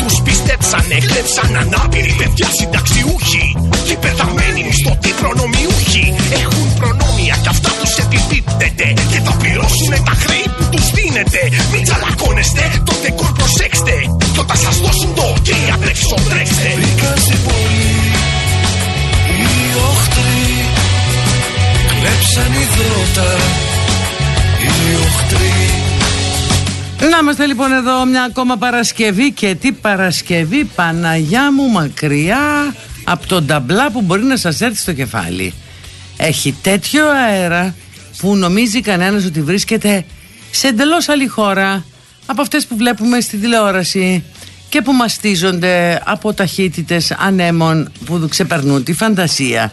τους πιστέψανε, κλέψαν ανάπηροι παιδιά συνταξιούχοι και πεθαμένοι μισθωτοί προνομιούχοι έχουν προνόμια κι αυτά τους επιπίπτεται και θα πληρώσουν τα χρή που τους δίνεται μην τσαλακώνεστε, το δεκόρ προσέξτε κι όταν σας δώσουν το ok απ' τρέξτε. Μπήκα στην πόλη οι οχτροί. Κλέψαν υδρότα οι οχτροί Να είμαστε λοιπόν εδώ μια ακόμα Παρασκευή και τι Παρασκευή Παναγιά μου μακριά από τον ταμπλά που μπορεί να σας έρθει στο κεφάλι. Έχει τέτοιο αέρα που νομίζει κανένας ότι βρίσκεται σε εντελώς άλλη χώρα από αυτές που βλέπουμε στη τηλεόραση και που μαστίζονται από ταχύτητες ανέμων που ξεπερνούν τη φαντασία.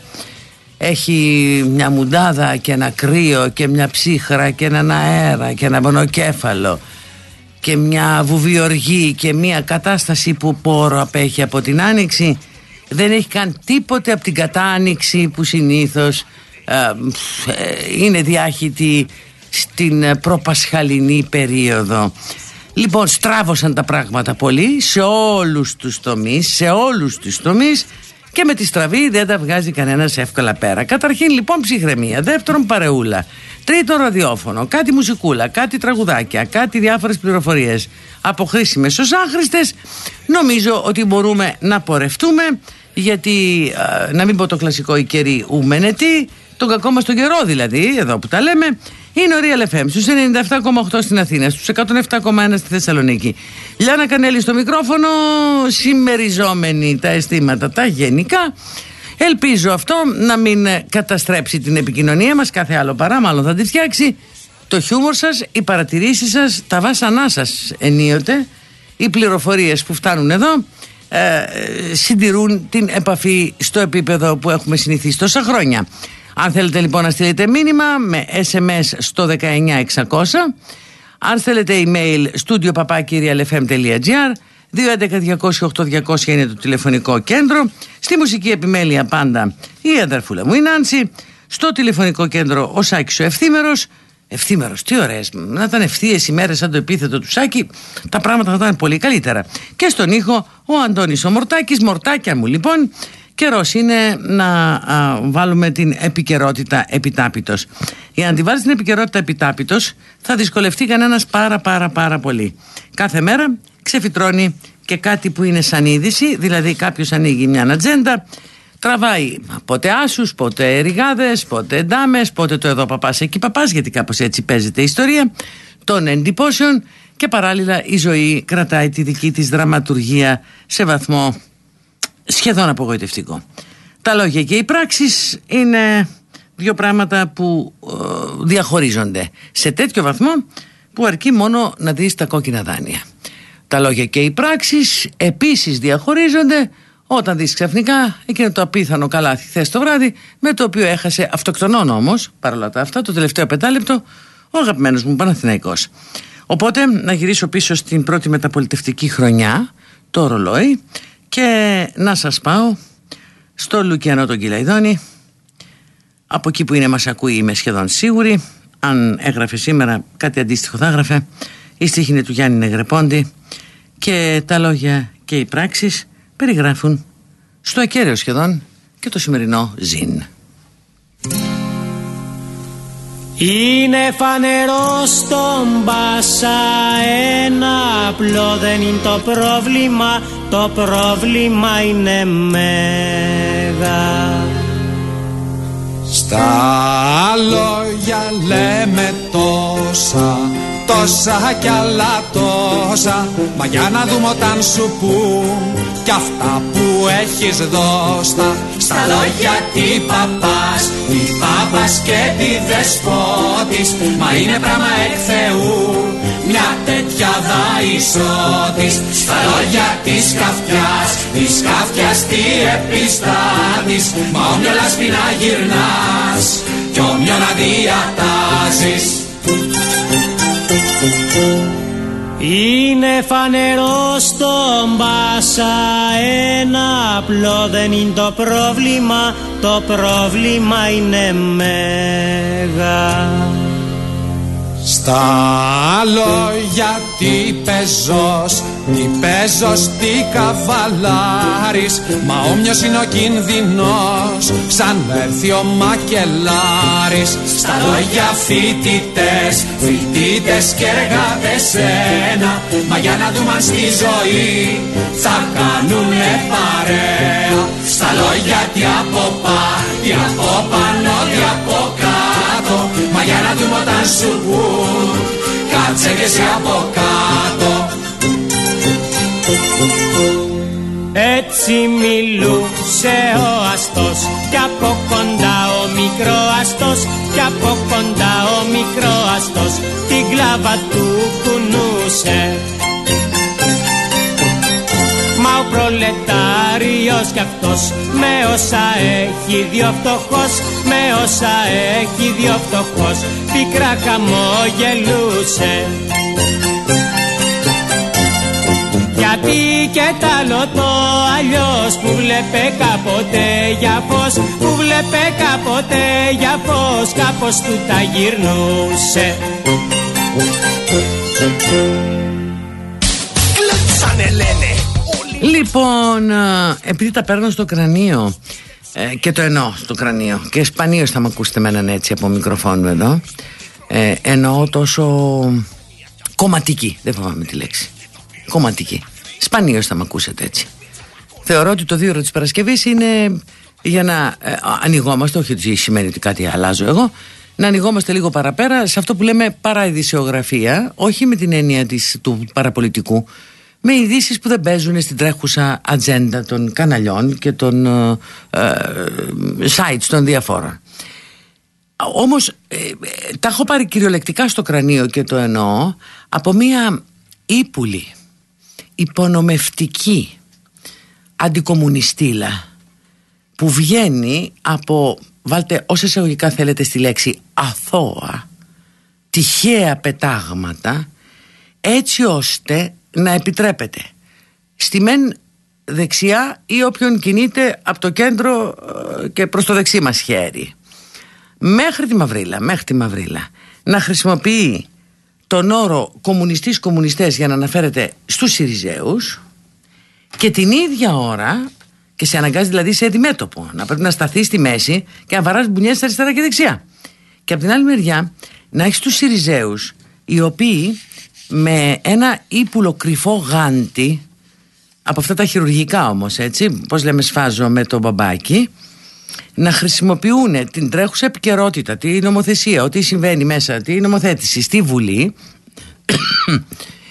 Έχει μια μουντάδα και ένα κρύο και μια ψύχρα και έναν αέρα και ένα μονοκέφαλο και μια βουβιοργή και μια κατάσταση που πόρο απέχει από την άνοιξη δεν έχει καν τίποτε από την κατάνοιξη που συνήθως ε, ε, είναι διάχυτη στην ε, προπασχαλινή περίοδο. Λοιπόν, στράβωσαν τα πράγματα πολύ σε όλους τους τομείς, σε όλους τους τομείς και με τη στραβή δεν τα βγάζει κανένας εύκολα πέρα. Καταρχήν λοιπόν ψυχραιμία, δεύτερον παρεούλα, τρίτον ραδιόφωνο, κάτι μουσικούλα, κάτι τραγουδάκια, κάτι διάφορες πληροφορίες από χρήσιμες ως άχρηστες. Νομίζω ότι μπορούμε να πορευτούμε γιατί α, να μην πω το κλασικό η καιρή ουμενετή, τον κακό μας τον καιρό δηλαδή, εδώ που τα λέμε, είναι ο Real FM στους 97,8 στην Αθήνα, στους 107,1 στη Θεσσαλονίκη. Λιάνα Κανέλη στο μικρόφωνο, συμμεριζόμενοι τα αισθήματα τα γενικά. Ελπίζω αυτό να μην ε, καταστρέψει την επικοινωνία μας, κάθε άλλο παρά μάλλον θα τη φτιάξει. Το χιούμορ σας, οι παρατηρήσεις σας, τα βάσανά σας ενίοτε, οι πληροφορίες που φτάνουν εδώ ε, συντηρούν την επαφή στο επίπεδο που έχουμε συνηθίσει τόσα χρόνια. Αν θέλετε λοιπόν να στείλετε μήνυμα με SMS στο 19600 αν θέλετε email studio papakirialfm.gr 211-200-8200 είναι το τηλεφωνικό κέντρο. Στη μουσική επιμέλεια πάντα η αδερφούλα μου η Νάνση. Στο τηλεφωνικό κέντρο ο Σάκης ο Ευθύμερος. Ευθύμερος, τι ωραίες Να ήταν ευθείες ημέρες σαν το επίθετο του Σάκη. Τα πράγματα θα ήταν πολύ καλύτερα. Και στον ήχο ο Αντώνης ο Μορτάκης. Μορτάκια μου λοιπόν Καιρός είναι να α, βάλουμε την επικαιρότητα επιτάπητος. Για να τη βάλεις την επικαιρότητα επιτάπητος θα δυσκολευτεί κανένας πάρα πάρα πάρα πολύ. Κάθε μέρα ξεφυτρώνει και κάτι που είναι σαν είδηση, δηλαδή κάποιος ανοίγει μια ατζέντα, τραβάει πότε άσους, πότε ριγάδες, πότε ντάμες, πότε το εδώ παπάς εκεί παπάς, γιατί κάπως έτσι παίζεται η ιστορία, των εντυπώσεων και παράλληλα η ζωή κρατάει τη δική της δραματουργία σε βαθμό σχεδόν απογοητευτικό. Τα λόγια και οι πράξεις είναι δύο πράγματα που ε, διαχωρίζονται σε τέτοιο βαθμό που αρκεί μόνο να δεις τα κόκκινα δάνεια. Τα λόγια και οι πράξεις επίσης διαχωρίζονται όταν δεις ξαφνικά εκείνο το απίθανο καλάθι χθε το βράδυ με το οποίο έχασε αυτοκτονών όμως παρόλα τα αυτά το τελευταίο πεντάλεπτο ο αγαπημένος μου Παναθηναϊκός. Οπότε να γυρίσω πίσω στην πρώτη μεταπολιτευτική χρονιά το ρολόι και να σας πάω στο Λουκιανό τον Κυλαϊδόνη. Από εκεί που είναι μας ακούει είμαι σχεδόν σίγουρη. Αν έγραφε σήμερα κάτι αντίστοιχο θα έγραφε. Η στίχη είναι του Γιάννη Νεγρεπόντη και τα λόγια και οι πράξεις περιγράφουν στο ακέραιο σχεδόν και το σημερινό ζήν. Είναι φανερό στον Πάσα ένα απλό δεν είναι το πρόβλημα. Το πρόβλημα είναι μέγα. Στα λόγια λέμε τόσα τόσα κι άλλα τόσα. Μα για να δούμε όταν σου πούν Κι αυτά που έχεις δώστα. Στα λόγια τι παπάς Τι πάπας και τι δεσπότης Μα είναι πράγμα εκ Θεού. Μια τέτοια δαϊσότης Στα λόγια της καυτιάς Της καυτιάς τι επιστάτης. Μα όμοιο λάσπη να γυρνάς Κι όμοιο να διατάζεις είναι φανερό στον Πάσα ένα απλό δεν είναι το πρόβλημα Το πρόβλημα είναι μέγα. Στα λόγια τι πεζός, τι πεζός, τι καβαλάρης Μα όμοιος είναι ο κινδυνός, σαν έρθει ο μακελάρης Στα λόγια φοιτητές, φοιτητές και εργάτες ένα Μα για να δούμε αν στη ζωή θα κάνουνε παρέα. Στα λόγια τι από πά, τι από πάνω, τι από κάτω. Μα για να δούμε όταν σου πούν Κάτσε και εσύ από κάτω Έτσι μιλούσε ο αστός. Κι από κοντά ο μικρό αστός. Κι από κοντά ο μικρό αστός. Την κλάβα του κουνούσε. Μα ο προλετάριος κι αυτός Με όσα έχει δυο φτωχός Με όσα έχει δυο φτωχός Πικρά χαμόγελούσε γιατί και τα άλλο το αλλιώς που βλέπε κάποτε για φως που βλέπε κάποτε για φως κάπως του τα γυρνούσε. Κλέψανε λένε. Λοιπόν, ε, επειδή τα παίρνω στο κρανίο ε, και το εννοώ στο κρανίο και σπανίως θα με ακούσετε με έναν έτσι από μικροφόνο εδώ ε, εννοώ τόσο κομματική, δεν φοβάμαι τη λέξη κομματική, σπανίως θα με ακούσετε έτσι θεωρώ ότι το δύο ώρο της Παρασκευής είναι για να ε, ανοιγόμαστε, όχι ότι σημαίνει ότι κάτι αλλάζω εγώ να ανοιγόμαστε λίγο παραπέρα σε αυτό που λέμε παραειδησιογραφία όχι με την έννοια της, του παραπολιτικού με ειδήσεις που δεν παίζουν στην τρέχουσα ατζέντα των καναλιών και των ε, ε, sites των διαφόρων. Όμως ε, τα έχω πάρει κυριολεκτικά στο κρανίο και το εννοώ από μία ύπουλη, υπονομευτική αντικομουνιστήλα που βγαίνει από, βάλτε όσα εισαγωγικά θέλετε στη λέξη αθώα, τυχαία πετάγματα έτσι ώστε να επιτρέπεται στη μεν δεξιά ή όποιον κινείται από το κέντρο ε, και προς το δεξί μας χέρι. Μέχρι τη Μαυρίλα, μέχρι τη Μαυρίλα. Να χρησιμοποιεί τον όρο κομμουνιστής κομμουνιστές για να αναφέρεται στους Συριζέους και την ίδια ώρα και σε αναγκάζει δηλαδή σε αντιμέτωπο να πρέπει να σταθεί στη μέση και να βαράς μπουνιές αριστερά και δεξιά. Και από την άλλη μεριά να έχεις τους Συριζέους οι οποίοι με ένα ύπουλο κρυφό γάντι από αυτά τα χειρουργικά όμως έτσι πως λέμε σφάζω με το μπαμπάκι να χρησιμοποιούν την τρέχουσα επικαιρότητα, τη νομοθεσία, ό,τι συμβαίνει μέσα, τη νομοθέτηση στη Βουλή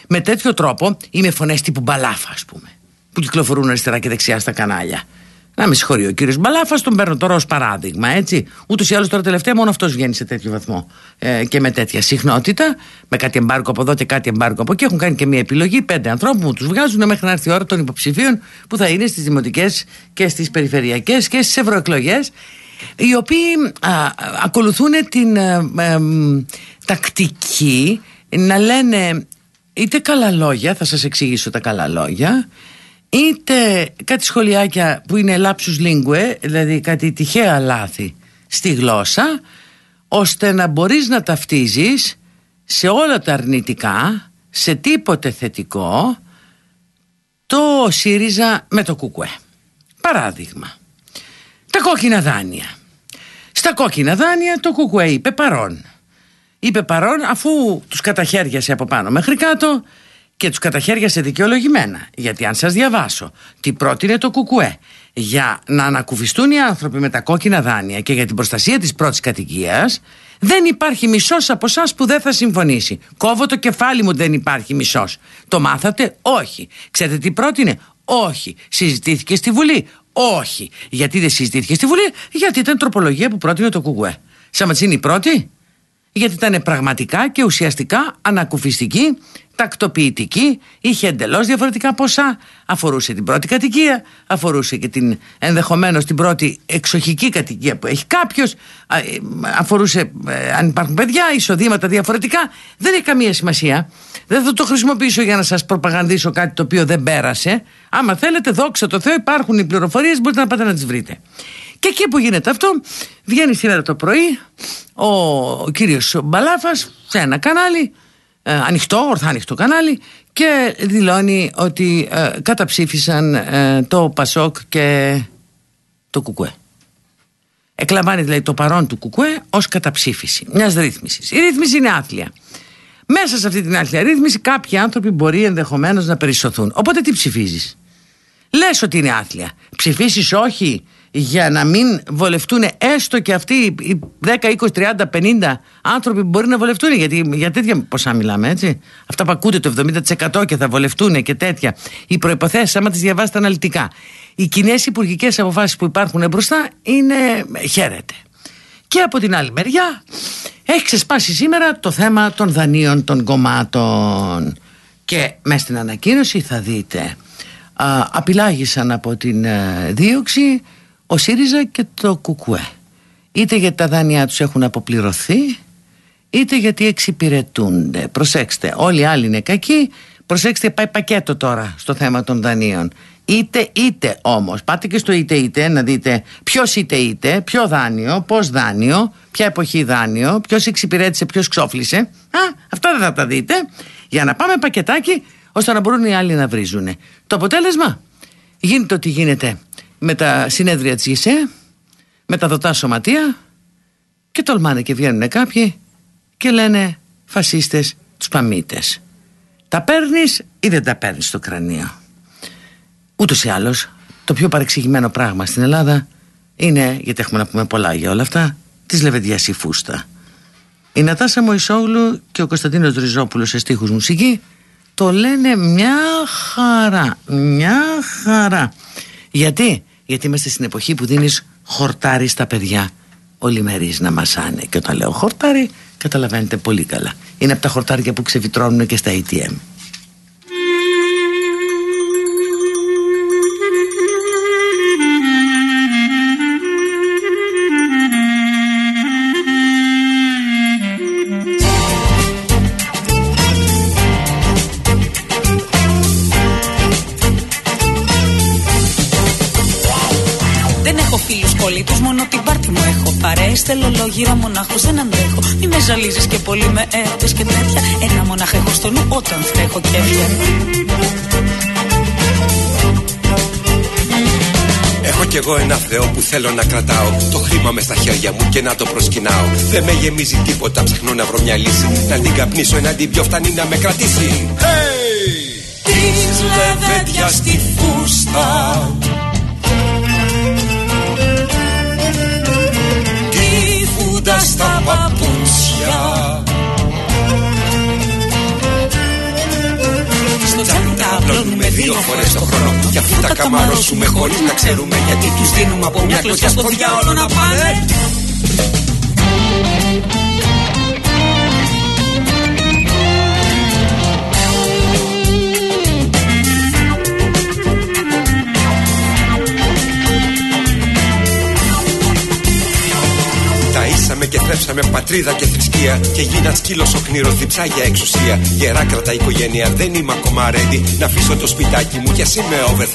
με τέτοιο τρόπο ή με φωνές τύπου μπαλάφα ας πούμε που κυκλοφορούν αριστερά και δεξιά στα κανάλια να με συγχωρεί ο κύριος Μπαλάφα, τον παίρνω τώρα ως παράδειγμα, έτσι. Ούτως ή άλλως τώρα τελευταία μόνο αυτός βγαίνει σε τέτοιο βαθμό ε, και με τέτοια συχνότητα, με κάτι εμπάρκο από εδώ και κάτι εμπάρκο από εκεί. Έχουν κάνει και μια επιλογή πέντε ανθρώπων που τους βγάζουν μέχρι να έρθει η ώρα των υποψηφίων που θα είναι στις δημοτικές και στις περιφερειακές και στις ευρωεκλογές, οι οποίοι α, ακολουθούν την ε, ε, τακτική να λένε είτε καλά λόγια, θα σας εξηγήσω τα καλά λόγια είτε κάτι σχολιάκια που είναι lapsus lingue, δηλαδή κάτι τυχαία λάθη στη γλώσσα, ώστε να μπορείς να ταυτίζεις σε όλα τα αρνητικά, σε τίποτε θετικό, το ΣΥΡΙΖΑ με το ΚΚΕ. Παράδειγμα, τα κόκκινα δάνεια. Στα κόκκινα δάνεια το ΚΚΕ είπε παρόν. Είπε παρόν αφού τους καταχέριασε από πάνω μέχρι κάτω και τους καταχέριασε δικαιολογημένα. Γιατί αν σας διαβάσω τι πρότεινε το Κουκουέ για να ανακουφιστούν οι άνθρωποι με τα κόκκινα δάνεια και για την προστασία της πρώτης κατοικίας Δεν υπάρχει μισός από εσάς που δεν θα συμφωνήσει. Κόβω το κεφάλι μου, δεν υπάρχει μισός. Το μάθατε, όχι. Ξέρετε τι πρότεινε, όχι. Συζητήθηκε στη Βουλή, όχι. Γιατί δεν συζητήθηκε στη Βουλή, γιατί ήταν τροπολογία που πρότεινε το Κουκουέ. Σαματσίνη πρώτη, γιατί ήταν πραγματικά και ουσιαστικά ανακουφιστική, τακτοποιητική, είχε εντελώς διαφορετικά ποσά, αφορούσε την πρώτη κατοικία, αφορούσε και την ενδεχομένως την πρώτη εξοχική κατοικία που έχει κάποιος, αφορούσε ε, αν υπάρχουν παιδιά, εισοδήματα διαφορετικά. Δεν έχει καμία σημασία. Δεν θα το χρησιμοποιήσω για να σας προπαγανδίσω κάτι το οποίο δεν πέρασε. Άμα θέλετε, δόξα τω Θεώ, υπάρχουν οι πληροφορίες, μπορείτε να πάτε να τις βρείτε. Και εκεί που γίνεται αυτό, βγαίνει σήμερα το πρωί ο, ο κύριος Μπαλάφας σε ένα κανάλι, ε, ανοιχτό, ορθά ανοιχτό κανάλι και δηλώνει ότι ε, καταψήφισαν ε, το Πασόκ και το Κουκουέ. Εκλαμβάνει δηλαδή το παρόν του Κουκουέ ως καταψήφιση μιας ρύθμισης. Η ρύθμιση είναι άθλια. Μέσα σε αυτή την άθλια ρύθμιση κάποιοι άνθρωποι μπορεί ενδεχομένως να περισσωθούν. Οπότε τι ψηφίζεις; Λες ότι είναι άθλια. Ψηφίσεις όχι; Για να μην βολευτούν έστω και αυτοί οι 10, 20, 30, 50 άνθρωποι που μπορεί να βολευτούν. Γιατί για τέτοια ποσά μιλάμε, έτσι. Αυτά που ακούτε το 70% και θα βολευτούν και τέτοια. Οι προποθέσει, άμα τις διαβάσετε αναλυτικά. Οι κοινές υπουργικές αποφάσεις που υπάρχουν μπροστά είναι. χαίρεται. Και από την άλλη μεριά έχει ξεσπάσει σήμερα το θέμα των δανείων των κομμάτων. Και μέσα στην ανακοίνωση θα δείτε. Α, απειλάγησαν από την ε, δίωξη ο ΣΥΡΙΖΑ και το ΚΚΕ. Είτε γιατί τα δάνειά τους έχουν αποπληρωθεί είτε γιατί εξυπηρετούνται. Προσέξτε όλοι οι άλλοι είναι κακοί. Προσέξτε πάει πακέτο τώρα στο θέμα των δανείων. Είτε είτε όμως. Πάτε και στο είτε είτε να δείτε ποιος είτε είτε ποιο δάνειο, πώς δάνειο ποια εποχή δάνειο, ποιος εξυπηρέτησε ποιος ξόφλησε. Α, αυτά δεν θα τα δείτε. Για να πάμε πακετάκι ώστε να μπορούν οι άλλοι να βρίζουν το αποτέλεσμα; Γίνεται ότι γίνεται με τα συνέδρια της ΓΙΣΕ, με τα δοτά σωματεία και τολμάνε και βγαίνουν κάποιοι και λένε φασίστες τους παμίτες. Τα παίρνεις ή δεν τα παίρνεις στο κρανίο. Ούτως ή άλλως το πιο παρεξηγημένο πράγμα στην Ελλάδα είναι, γιατί έχουμε να πούμε πολλά για όλα αυτά, της Λεβεντιάς η φούστα. Η Νατάσα Μωυσόγλου και ο Κωνσταντίνος Ριζόπουλος σε στίχους μουσική το λένε μια χαρά, μια χαρά. Γιατί, γιατί είμαστε στην εποχή που δίνεις χορτάρι στα παιδιά. Ολιμερείς να μασάνε. Και όταν λέω χορτάρι καταλαβαίνετε πολύ καλά. Είναι από τα χορτάρια που ξεβιτρώνουν και στα ATM Θέλω λόγυρα μονάχος δεν αντέχω Μη με ζαλίζεις και πολύ με έπες και τέτοια. Ένα μονάχα έχω στο νου όταν τρέχω κέφια Έχω κι εγώ ένα θεό που θέλω να κρατάω. Το χρήμα μες στα χέρια μου και να το προσκυνάω. Δεν με γεμίζει τίποτα, ψαχνώ να βρω μια λύση. Να την καπνίσω εναντί πιο φτάνει να με κρατήσει. Hey! Της λεβέντια στη φούστα κοντά στα παπούτσια. Στο τσάνι τα απλώνουμε δύο φορές το χρόνο. Κι αφού τα καμαρώσουμε χωρίς να ξέρουμε Γιατί τους δίνουμε από μια κλωσιά στο διάολο να πάνε και θρέψαμε πατρίδα και θρησκεία. Και γίνα σκύλος ο κνήρο διψά για εξουσία. Γερά κρατά οικογένεια, δεν είμαι ακόμα ready. Να αφήσω το σπιτάκι μου κι ας είμαι over 30.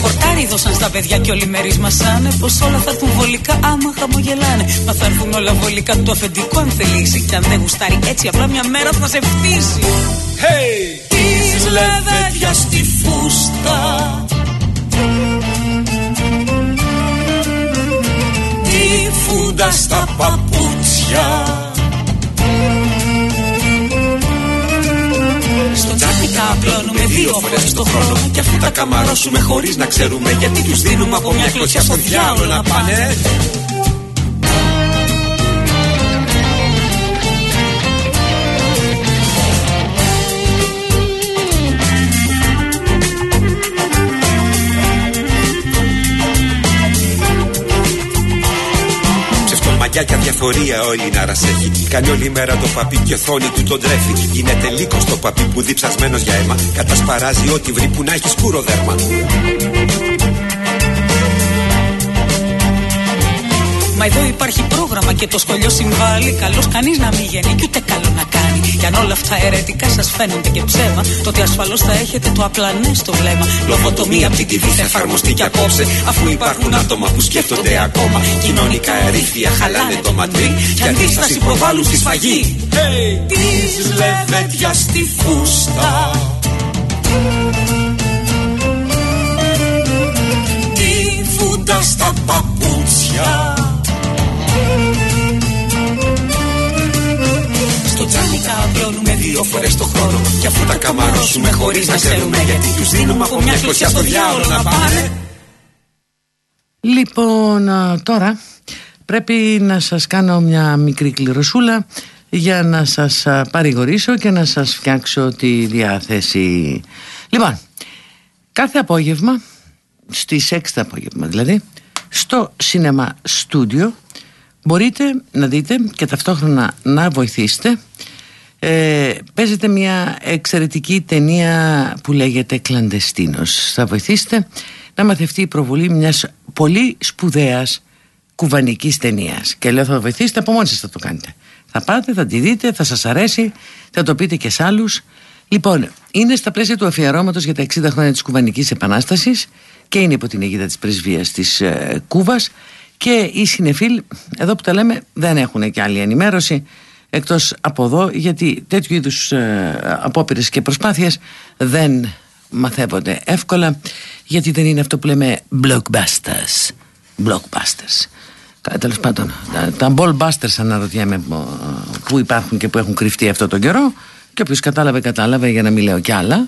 Χορτάρι δώσαν στα παιδιά και όλοι μέρη μασάνε Πως όλα θα έρθουν βολικά άμα χαμογελάνε Μα θα έρθουν όλα βολικά το αφεντικό αν θελήσει Κι αν δεν γουστάρει έτσι απλά μια μέρα θα σε φτύσει Hey! Της λεβέντια στη φούστα φούντα στα παπούτσια. Στο τσάπι τα απλώνουμε δύο δύο φορές το χρόνο Και αφού τα καμαρώσουμε χωρίς να ξέρουμε Γιατί τους δίνουμε από μια κλωτσιά στο διάολο να πάνε μαγιά και αδιαφορία ο Ελληνάρας έχει. Κάνει όλη μέρα το παπί και οθόνη του τον τρέφει. Γίνεται λύκος το παπί που διψασμένος για αίμα. Κατασπαράζει ό,τι βρει που να έχει σκούρο δέρμα. Μα εδώ υπάρχει πρόγραμμα και το σχολείο συμβάλλει. Καλό κανείς να μην γενεί και ούτε καλό να κάνει. Κι αν όλα αυτά αιρετικά σας φαίνονται και ψέμα, τότε ασφαλώς θα έχετε το απλανές στο βλέμμα. Λοβοτομία από την TV θα εφαρμοστεί και απόψε. Αφού υπάρχουν άτομα που σκέφτονται ακόμα. Κοινωνικά ερίφια χαλάνε το μαντρί. Και αντίσταση προβάλλουν στη σφαγή. Hey! Τη λεβέντια στη φούστα. Τη φούντα στα παπούτσια. Στο τζάμι τα απλώνουμε δύο φορές το χρόνο Και αφού τα καμαρώσουμε χωρίς να ξέρουμε Γιατί τους δίνουμε από μια κλωσιά στο διάολο να πάνε Λοιπόν, α, τώρα πρέπει να σας κάνω μια μικρή κληροσούλα για να σας α, παρηγορήσω και να σας φτιάξω τη διάθεση. Λοιπόν, κάθε απόγευμα, στις 6 το απόγευμα δηλαδή, στο Cinema Studio μπορείτε να δείτε και ταυτόχρονα να βοηθήσετε ε, παίζεται μια εξαιρετική ταινία που λέγεται «Κλαντεστίνος». Θα βοηθήσετε να μαθευτεί η προβολή μιας πολύ σπουδαίας κουβανικής ταινίας. Και λέω θα βοηθήσετε από μόνοι σας θα το κάνετε. Θα πάτε, θα τη δείτε, θα σας αρέσει, θα το πείτε και σε άλλους. Λοιπόν, είναι στα πλαίσια του αφιερώματος για τα 60 χρόνια της κουβανικής επανάστασης και είναι υπό την αιγίδα της πρεσβείας της ε, Κούβας και οι συνεφίλ, εδώ που τα λέμε, δεν έχουν και άλλη ενημέρωση εκτός από εδώ γιατί τέτοιου είδους ε, απόπειρες και προσπάθειες δεν μαθαίνονται εύκολα γιατί δεν είναι αυτό που λέμε blockbusters. Blockbusters. Τέλος πάντων, τα, τα ballbusters αναρωτιέμαι ε, που υπάρχουν και που έχουν κρυφτεί αυτό τον καιρό και όποιος κατάλαβε κατάλαβε για να μην λέω κι άλλα.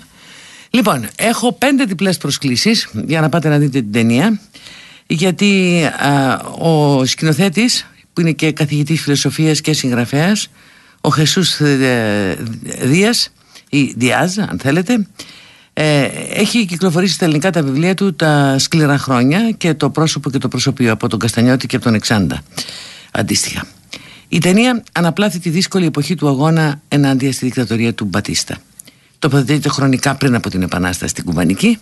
Λοιπόν, έχω πέντε διπλές προσκλήσεις για να πάτε να δείτε την ταινία γιατί α, ο σκηνοθέτης που είναι και καθηγητής φιλοσοφίας και συγγραφέας ο Χεσούς ε, Δίας ή Διάζ αν θέλετε ε, έχει κυκλοφορήσει στα ελληνικά τα βιβλία του τα σκληρά χρόνια και το πρόσωπο και το προσωπείο από τον Καστανιώτη και από τον Εξάντα αντίστοιχα. Η ταινία αναπλάθει τη δύσκολη εποχή του αγώνα ενάντια στη δικτατορία του Μπατίστα. Τοποθετείται χρονικά πριν από την Επανάσταση στην Κουβανική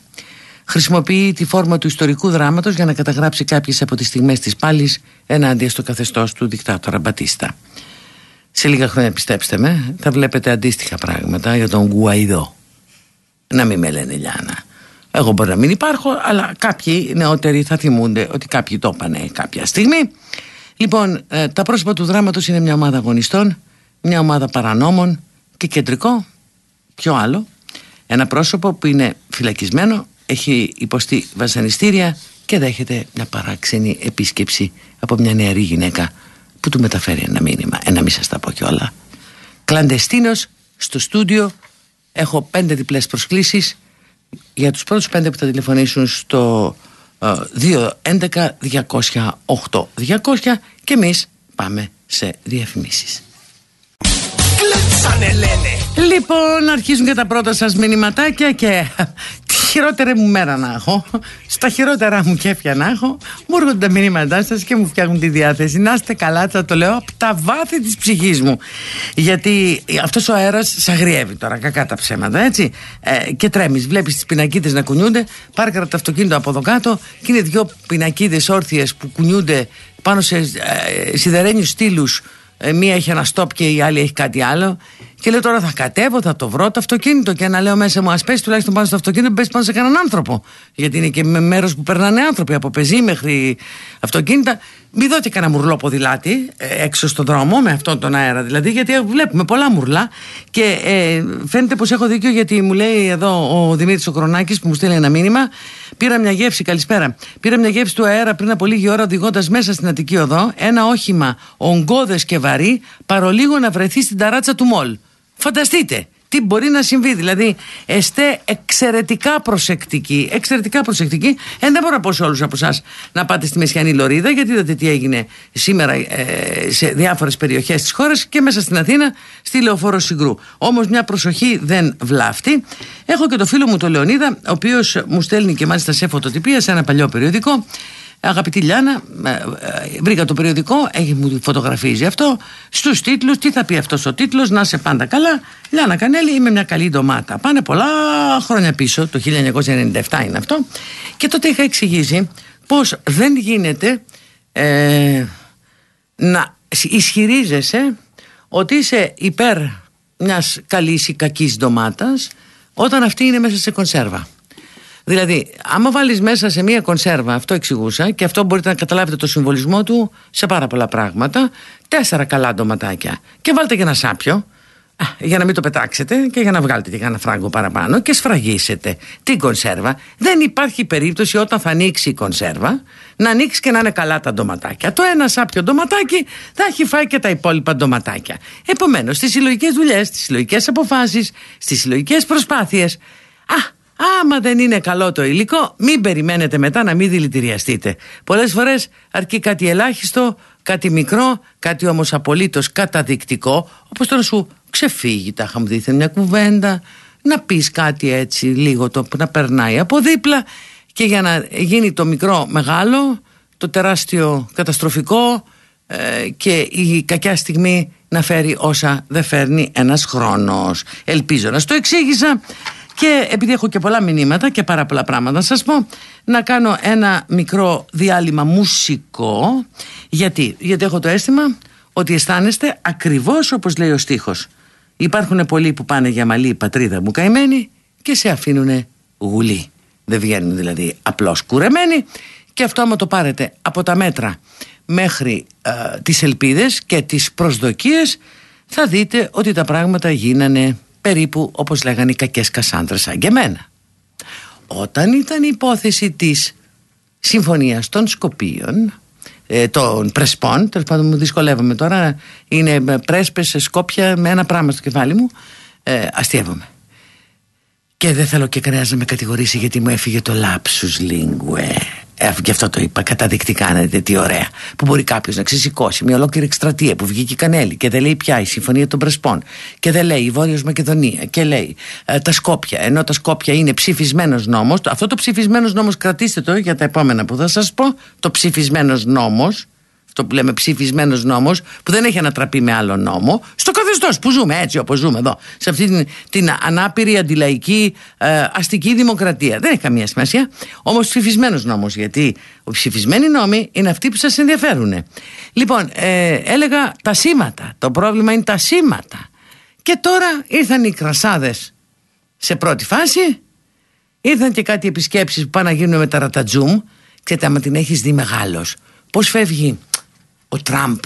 χρησιμοποιεί τη φόρμα του ιστορικού δράματος για να καταγράψει κάποιες από τις στιγμές της πάλης ενάντια στο καθεστώς του δικτάτορα Μπατίστα. Σε λίγα χρόνια πιστέψτε με θα βλέπετε αντίστοιχα πράγματα για τον Γουαϊδό. Να μην με λένε Λιάνα εγώ μπορεί να μην υπάρχω αλλά κάποιοι νεότεροι θα θυμούνται ότι κάποιοι το είπανε κάποια στιγμή. Λοιπόν ε, τα πρόσωπα του δράματος είναι μια ομάδα αγωνιστών μια ομάδα παρανόμων και κεντρικό πιο άλλο. Ένα πρόσωπο που είναι φυλακισμένο έχει υποστεί βασανιστήρια και δέχεται μια παράξενη επίσκεψη από μια νεαρή γυναίκα που του μεταφέρει ένα μήνυμα. Ένα μη σας τα πω κιόλα. Κλαντεστίνος στο στούντιο έχω πέντε διπλές προσκλήσεις για τους πρώτους πέντε που θα τηλεφωνήσουν στο 211 200 200 και εμείς πάμε σε διαφημίσεις. Κλέψανε λένε Λοιπόν, αρχίζουν και τα πρώτα σας μηνυματάκια και τη χειρότερη μου μέρα να έχω, στα χειρότερα μου κέφια να έχω, μου έρχονται τα μηνύματά σας και μου φτιάχνουν τη διάθεση. Να είστε καλά, θα το λέω από τα βάθη της ψυχής μου. Γιατί αυτός ο αέρας σε αγριεύει τώρα, κακά τα ψέματα, έτσι. Ε, και τρέμεις, βλέπεις τις πινακίδες να κουνιούνται, πάρε το αυτοκίνητο από εδώ κάτω και είναι δυο πινακίδες όρθιες που κουνιούνται πάνω σε ε, σιδερένιους στήλους ε, μία έχει ένα στόπ και η άλλη έχει κάτι άλλο. Και λέω τώρα θα κατέβω, θα το βρω το αυτοκίνητο και να λέω μέσα μου, ας πέσει τουλάχιστον πάνω στο αυτοκίνητο, πέσει πάνω σε κανέναν άνθρωπο. Γιατί είναι και μέρος που περνάνε άνθρωποι από πεζή μέχρι αυτοκίνητα. Μην δω και κανένα μουρλό ποδηλάτι ε, έξω στον δρόμο με αυτόν τον αέρα δηλαδή, γιατί βλέπουμε πολλά μουρλά. Και ε, φαίνεται πως έχω δίκιο γιατί μου λέει εδώ ο Δημήτρης ο Κρονάκης που μου στέλνει ένα μήνυμα. Πήρα μια γεύση, καλησπέρα. Πήρα μια γεύση του αέρα πριν από λίγη ώρα οδηγώντας μέσα στην Αττική Οδό ένα όχημα ογκώδες και βαρύ, παρολίγο να βρεθεί στην ταράτσα του Μολ. Φανταστείτε, τι μπορεί να συμβεί. Δηλαδή, εστέ εξαιρετικά προσεκτικοί. Εξαιρετικά προσεκτικοί. Ε, δεν μπορώ να πω σε όλους από εσάς να πάτε στη Μεσιανή Λωρίδα, γιατί είδατε τι έγινε σήμερα ε, σε διάφορες περιοχές της χώρας και μέσα στην Αθήνα, στη Λεωφόρο Συγκρού. Όμως, μια προσοχή δεν βλάφτει. Έχω και το φίλο μου τον Λεωνίδα, ο οποίος μου στέλνει και μάλιστα σε φωτοτυπία σε ένα παλιό περιοδικό Αγαπητή Λιάνα, ε, ε, βρήκα το περιοδικό, έχει μου φωτογραφίζει αυτό. Στους τίτλους, τι θα πει αυτός ο τίτλος, να είσαι πάντα καλά. Λιάνα Κανέλη, είμαι μια καλή ντομάτα. Πάνε πολλά χρόνια πίσω, το 1997 είναι αυτό. Και τότε είχα εξηγήσει πώς δεν γίνεται ε, να ισχυρίζεσαι ότι είσαι υπέρ μιας καλής ή κακής ντομάτας όταν αυτή είναι μέσα σε κονσέρβα. Δηλαδή, άμα βάλεις μέσα σε μία κονσέρβα, αυτό εξηγούσα, και αυτό μπορείτε να καταλάβετε το συμβολισμό του σε πάρα πολλά πράγματα, τέσσερα καλά ντοματάκια. Και βάλτε και ένα σάπιο, για να μην το πετάξετε και για να βγάλετε και ένα φράγκο παραπάνω και σφραγίσετε την κονσέρβα. Δεν υπάρχει περίπτωση όταν θα ανοίξει η κονσέρβα να ανοίξει και να είναι καλά τα ντοματάκια. Το ένα σάπιο ντοματάκι θα έχει φάει και τα υπόλοιπα ντοματάκια. Επομένως, στις συλλογικές δουλειές, στις συλλογικές αποφάσεις, στις συλλογικές προσπάθειες, α, Άμα δεν είναι καλό το υλικό, μην περιμένετε μετά να μην δηλητηριαστείτε. Πολλές φορές αρκεί κάτι ελάχιστο, κάτι μικρό, κάτι όμως απολύτως καταδεικτικό, όπως το να σου ξεφύγει τα μου μια κουβέντα, να πεις κάτι έτσι λίγο το, να περνάει από δίπλα και για να γίνει το μικρό μεγάλο, το τεράστιο καταστροφικό ε, και η κακιά στιγμή να φέρει όσα δεν φέρνει ένας χρόνος. Ελπίζω να στο εξήγησα. Και επειδή έχω και πολλά μηνύματα και πάρα πολλά πράγματα να σας πω Να κάνω ένα μικρό διάλειμμα μουσικό. Γιατί, Γιατί έχω το αίσθημα ότι αισθάνεστε ακριβώς όπως λέει ο στίχος. Υπάρχουν πολλοί που πάνε για μαλλί πατρίδα μου καημένοι Και σε αφήνουν γουλή. Δεν βγαίνουν δηλαδή απλώς κουρεμένοι. Και αυτό άμα το πάρετε από τα μέτρα μέχρι ε, τις ελπίδες και τις προσδοκίες θα δείτε ότι τα πράγματα γίνανε περίπου όπως λέγανε οι κακές κασάνδρες σαν και εμένα. Όταν ήταν η υπόθεση της συμφωνίας των Σκοπίων ε, των Πρεσπών, τέλος πάντων μου δυσκολεύομαι τώρα, είναι πρέσπες σε Σκόπια με ένα πράγμα στο κεφάλι μου, ε, αστείευομαι. Και δεν θέλω και κανένας να με κατηγορήσει γιατί μου έφυγε το lapsus linguae. Ε, γι' αυτό το είπα καταδεικτικά, να δείτε τι ωραία. Που μπορεί κάποιος να ξεσηκώσει μια ολόκληρη εκστρατεία που βγήκε η Κανέλη και δεν λέει πια η Συμφωνία των Πρεσπών και δεν λέει η Βόρειος Μακεδονία και λέει ε, τα Σκόπια. Ενώ τα Σκόπια είναι ψηφισμένος νόμος. Αυτό το ψηφισμένος νόμος κρατήστε το για τα επόμενα που θα σας πω. Το ψηφισμένος νόμος αυτό που λέμε ψηφισμένος νόμος, που δεν έχει ανατραπεί με άλλο νόμο, στο καθεστώς που ζούμε, έτσι όπως ζούμε εδώ, σε αυτή την, την ανάπηρη αντιλαϊκή ε, αστική δημοκρατία. Δεν έχει καμία σημασία. Όμως ψηφισμένος νόμος, γιατί οι ψηφισμένοι νόμοι είναι αυτοί που σας ενδιαφέρουν. Λοιπόν, ε, έλεγα τα σήματα. Το πρόβλημα είναι τα σήματα. Και τώρα ήρθαν οι κρασάδες σε πρώτη φάση. Ήρθαν και κάτι επισκέψεις που πάνε να γίνουν με τα ρατατζούμ. Ξέρετε, άμα την έχεις δει μεγάλος, πώς φεύγει; Ο Τραμπ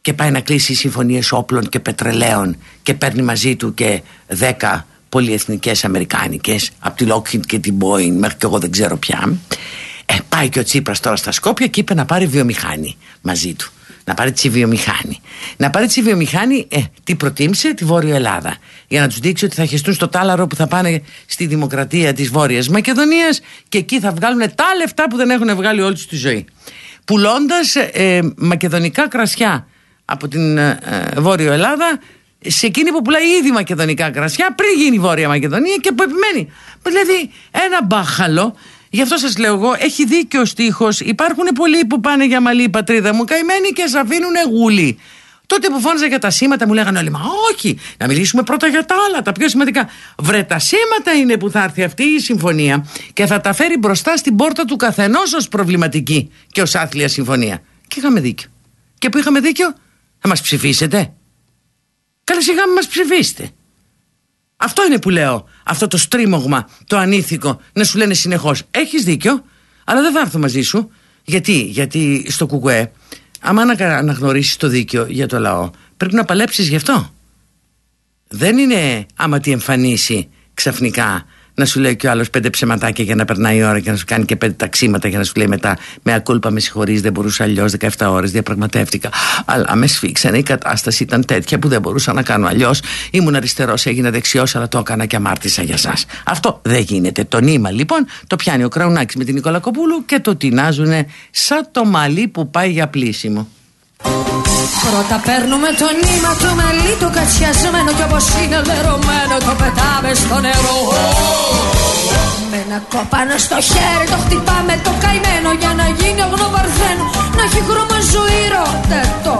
και πάει να κλείσει συμφωνίες όπλων και πετρελαίων και παίρνει μαζί του και δέκα πολυεθνικές αμερικάνικες από τη Lockheed και την Boeing μέχρι και εγώ δεν ξέρω πια ε, πάει και ο Τσίπρας τώρα στα Σκόπια και είπε να πάρει βιομηχάνη μαζί του να πάρει τη βιομηχάνη. Να πάρει τη βιομηχάνη, ε, τι προτίμησε, τη Βόρεια Ελλάδα. Για να τους δείξει ότι θα χεστούν στο τάλαρο που θα πάνε στη δημοκρατία της Βόρειας Μακεδονίας και εκεί θα βγάλουν τα λεφτά που δεν έχουν βγάλει όλη τους τη ζωή πουλώντας ε, μακεδονικά κρασιά από την ε, ε, Βόρειο Ελλάδα σε εκείνη που πουλάει ήδη μακεδονικά κρασιά πριν γίνει η Βόρεια Μακεδονία και που επιμένει. Δηλαδή ένα μπάχαλο Γι' αυτό σας λέω εγώ, έχει δίκιο ο στίχος. Υπάρχουν πολλοί που πάνε για μαλλί πατρίδα μου καημένοι και σας αφήνουν γούλι. Τότε που φώναζα για τα σήματα μου λέγανε όλοι Μα όχι, να μιλήσουμε πρώτα για τα άλλα, τα πιο σημαντικά. Βρε τα σήματα είναι που θα έρθει αυτή η συμφωνία και θα τα φέρει μπροστά στην πόρτα του καθενός ως προβληματική και ως άθλια συμφωνία. Και είχαμε δίκιο. Και που είχαμε δίκιο, θα μας ψηφίσετε. Καλέ σιγά μας ψηφίσετε. Αυτό είναι που λέω. Αυτό το στρίμωγμα, το ανήθικο, να σου λένε συνεχώς. Έχεις δίκιο, αλλά δεν θα έρθω μαζί σου. Γιατί, γιατί στο κουκουέ άμα αναγνωρίσεις το δίκαιο για το λαό πρέπει να παλέψεις γι' αυτό. Δεν είναι άμα τη εμφανίσει ξαφνικά να σου λέει και ο άλλος πέντε ψεματάκια για να περνάει η ώρα και να σου κάνει και πέντε ταξίματα για να σου λέει μετά με ακούλπα με συγχωρείς, δεν μπορούσα αλλιώς. 17 ώρες διαπραγματεύτηκα. Αλλά με σφίξανε. Η κατάσταση ήταν τέτοια που δεν μπορούσα να κάνω αλλιώς. Ήμουν αριστερός, έγινα δεξιός, αλλά το έκανα και αμάρτησα για εσά. Αυτό δεν γίνεται. Το νήμα λοιπόν το πιάνει ο Κραουνάκης με την Νικόλα Κοπούλου και το τεινάζουνε σαν το μαλλί που πάει για πλήσιμο. Πρώτα παίρνουμε το νήμα το μαλλί το κατσιασμένο Κι όπως είναι λερωμένο το πετάμε στο νερό. Με ένα κόπανο στο χέρι το χτυπάμε το καημένο Για να γίνει αγνοβαρθένο να έχει χρώμα ζωή ρωτέτο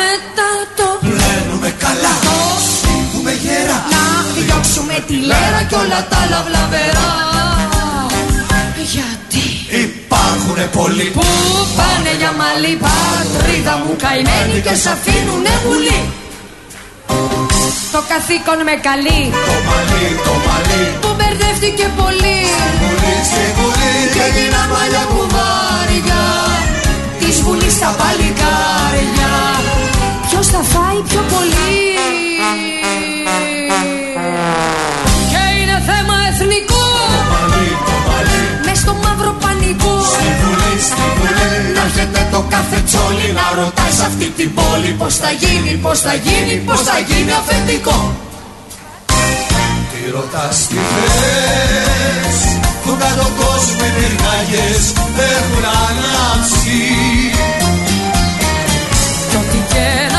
Μετά το Πλένουμε καλά, το σίγουμε γέρα να διώξουμε τη λέρα κι όλα τα άλλα βλαβερά Γιατί Υπάρχουνε πολλοί. Που πάνε για μαλλί πατρίδα μου καημένοι και σ' αφήνουνε βουλή Το καθήκον με καλεί. Το μαλλί, το μαλλί. Που μπερδεύτηκε πολύ. Βουλή στη βουλή και έγινα μαλλιά κουβάρια της βουλής στα παλικάρια. Ποιος θα φάει πιο πολύ; Πανικό Στη βουλή, στη βουλή Να έρχεται το κάθε τσόλι να ρωτάει σε αυτή την πόλη Πώς θα γίνει, πώς θα γίνει, πώς θα γίνει αφεντικό Τι ρωτάς τι θες Του κάτω κόσμου οι πυρκαγιές έχουν ανάψει. Κι ό,τι και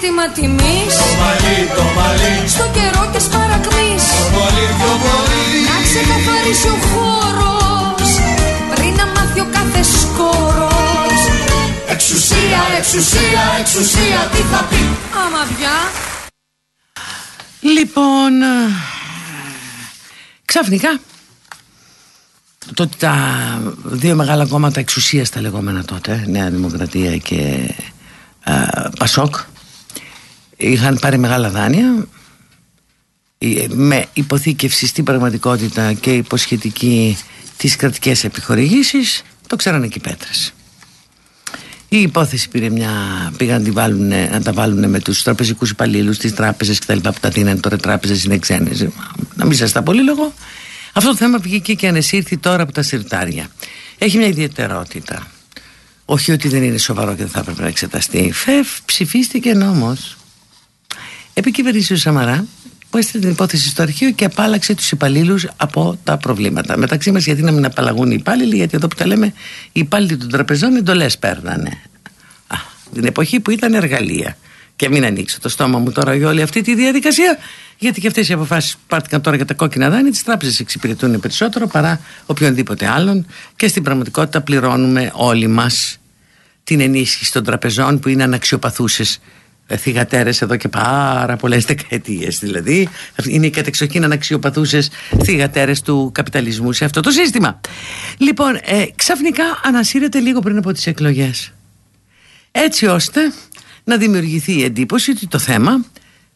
ζήτημα τιμής. Το μαλλί, το μαλλί. Στο καιρό και σπαρακμής. Πολύ πιο πολύ Να ξεκαθαρίσει ο χώρος. Πριν να μάθει ο κάθε σκόρος. Εξουσία, εξουσία, εξουσία Τι θα πει. Άμα πια. Λοιπόν, ε, ξαφνικά το ότι τα δύο μεγάλα κόμματα εξουσίας τα λεγόμενα τότε, Νέα Δημοκρατία και ε, Πασόκ, είχαν πάρει μεγάλα δάνεια ε, με υποθήκευση στην πραγματικότητα και υποσχετική τις κρατικές επιχορηγήσεις, το ξέρανε και οι πέτρες. Η υπόθεση πήρε μια. πήγαν να, τη βάλουνε, να τα βάλουν με τους τραπεζικούς υπαλλήλους, τι τράπεζες κτλ. που τα δίνανε τώρα τράπεζες είναι ξένες. Να μην σας τα πολύ λίγο. Αυτό το θέμα βγήκε και ανεσύρθη τώρα από τα συρτάρια. Έχει μια ιδιαιτερότητα. Όχι ότι δεν είναι σοβαρό και δεν θα έπρεπε να εξεταστεί. Φευ, ψηφίστηκε νόμος. Επικυβερνήσει ο Σαμαρά που έστειλε την υπόθεση στο αρχείο και απάλαξε τους υπαλλήλους από τα προβλήματα. Μεταξύ μας, γιατί να μην απαλλαγούν οι υπάλληλοι, γιατί εδώ που τα λέμε, οι υπάλληλοι των τραπεζών εντολές παίρνανε. Α, την εποχή που ήταν εργαλεία. Και μην ανοίξω το στόμα μου τώρα για όλη αυτή τη διαδικασία, γιατί και αυτές οι αποφάσεις που πάρθηκαν τώρα για τα κόκκινα δάνεια, τις τράπεζες εξυπηρετούν περισσότερο παρά οποιονδήποτε άλλον και στην πραγματικότητα πληρώνουμε όλοι μας την ενίσχυση των τραπεζών που είναι αναξιοπαθούσες θυγατέρες εδώ και πάρα πολλές δεκαετίες δηλαδή είναι οι κατεξοχήν αναξιοπαθούσες θυγατέρες του καπιταλισμού σε αυτό το σύστημα λοιπόν ε, ξαφνικά ανασύρεται λίγο πριν από τις εκλογές έτσι ώστε να δημιουργηθεί η εντύπωση ότι το θέμα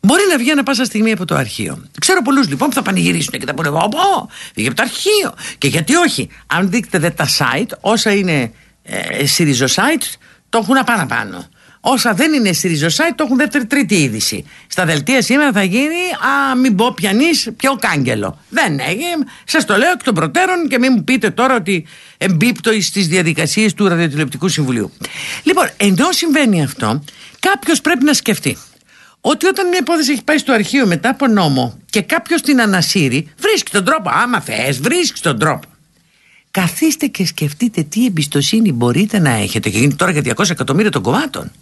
Μπορεί να βγει ανα πάσα στιγμή από το αρχείο. Ξέρω πολλούς λοιπόν που θα πανηγυρίσουν και θα πούνε: Όπω, βγήκε από το αρχείο. Και γιατί όχι. Αν δείτε δε τα site, όσα είναι ε, Σύριζο site, το έχουν απάνω πάνω. Όσα δεν είναι Σύριζο site, το έχουν δεύτερη τρίτη είδηση. Στα δελτία σήμερα θα γίνει, α, μην πω πιανής, πιο κάγκελο. Δεν έγινε. Σας το λέω εκ των προτέρων και μην μου πείτε τώρα ότι εμπίπτω στι διαδικασίες του Ραδιοτηλεπτικού Συμβουλίου. Λοιπόν, ενώ συμβαίνει αυτό, κάποιος πρέπει να σκεφτεί ότι όταν μια υπόθεση έχει πάει στο αρχείο μετά από νόμο και κάποιος την ανασύρει, βρίσκει τον τρόπο. Άμα θες, βρίσκει τον τρόπο. Καθίστε και σκεφτείτε τι εμπιστοσύνη μπορείτε να έχετε. Και γίνεται τώρα για 200 εκατομμύρια των κομμάτων.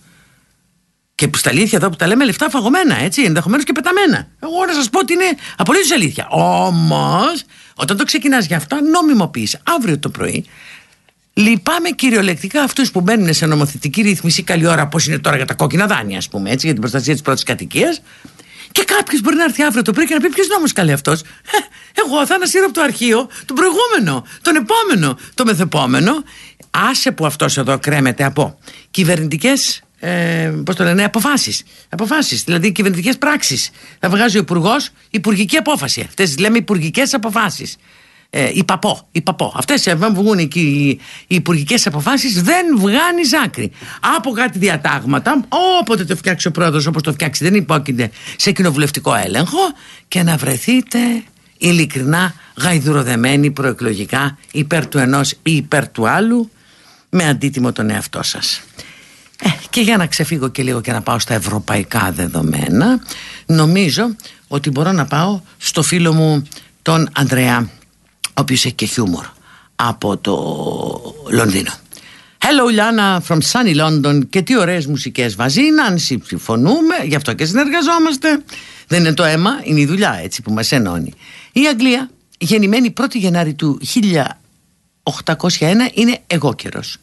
Και στα αλήθεια εδώ που τα λέμε λεφτά φαγωμένα, έτσι, ενδεχομένως και πεταμένα. Εγώ να σας πω ότι είναι απολύτως αλήθεια. Όμως, όταν το ξεκινάς για αυτό, νομιμοποιείς αύριο το πρωί. Λυπάμαι κυριολεκτικά αυτούς που μπαίνουν σε νομοθετική ρύθμιση καλή ώρα, όπω είναι τώρα για τα κόκκινα δάνεια, ας πούμε, έτσι, για την προστασία της πρώτης κατοικίας. Και κάποιος μπορεί να έρθει αύριο το πρωί και να πει: Ποιος νόμος καλέ αυτός; Ε, εγώ θα ανασύρω από το αρχείο τον προηγούμενο, τον επόμενο, το μεθεπόμενο. Άσε που αυτός εδώ κρέμεται από κυβερνητικές ε, πώς το λένε, αποφάσεις. Αποφάσεις, δηλαδή κυβερνητικές πράξεις. Θα βγάζει ο υπουργός υπουργική απόφαση. Αυτές λέμε υπουργικές αποφάσεις. ε, η παπό, η παπό. Αυτές αν βγουν εκεί οι, οι υπουργικές αποφάσεις δεν βγάνεις άκρη. Από κάτι διατάγματα, όποτε το φτιάξει ο πρόεδρος όπως το φτιάξει δεν υπόκειται σε κοινοβουλευτικό έλεγχο και να βρεθείτε ειλικρινά γαϊδουροδεμένοι προεκλογικά υπέρ του ενός ή υπέρ του άλλου με αντίτιμο τον εαυτό σας. Ε, και για να ξεφύγω και λίγο και να πάω στα ευρωπαϊκά δεδομένα νομίζω ότι μπορώ να πάω στο φίλο μου τον Ανδρέα ο οποίος έχει και χιούμορ από το Λονδίνο. Hello Λιάννα from sunny London και τι ωραίες μουσικές βάζει να συμφωνούμε, γι' αυτό και συνεργαζόμαστε. Δεν είναι το αίμα, είναι η δουλειά έτσι που μας ενώνει. Η Αγγλία, γεννημένη 1η Γενάρη του 1801, είναι εγώ καιρός.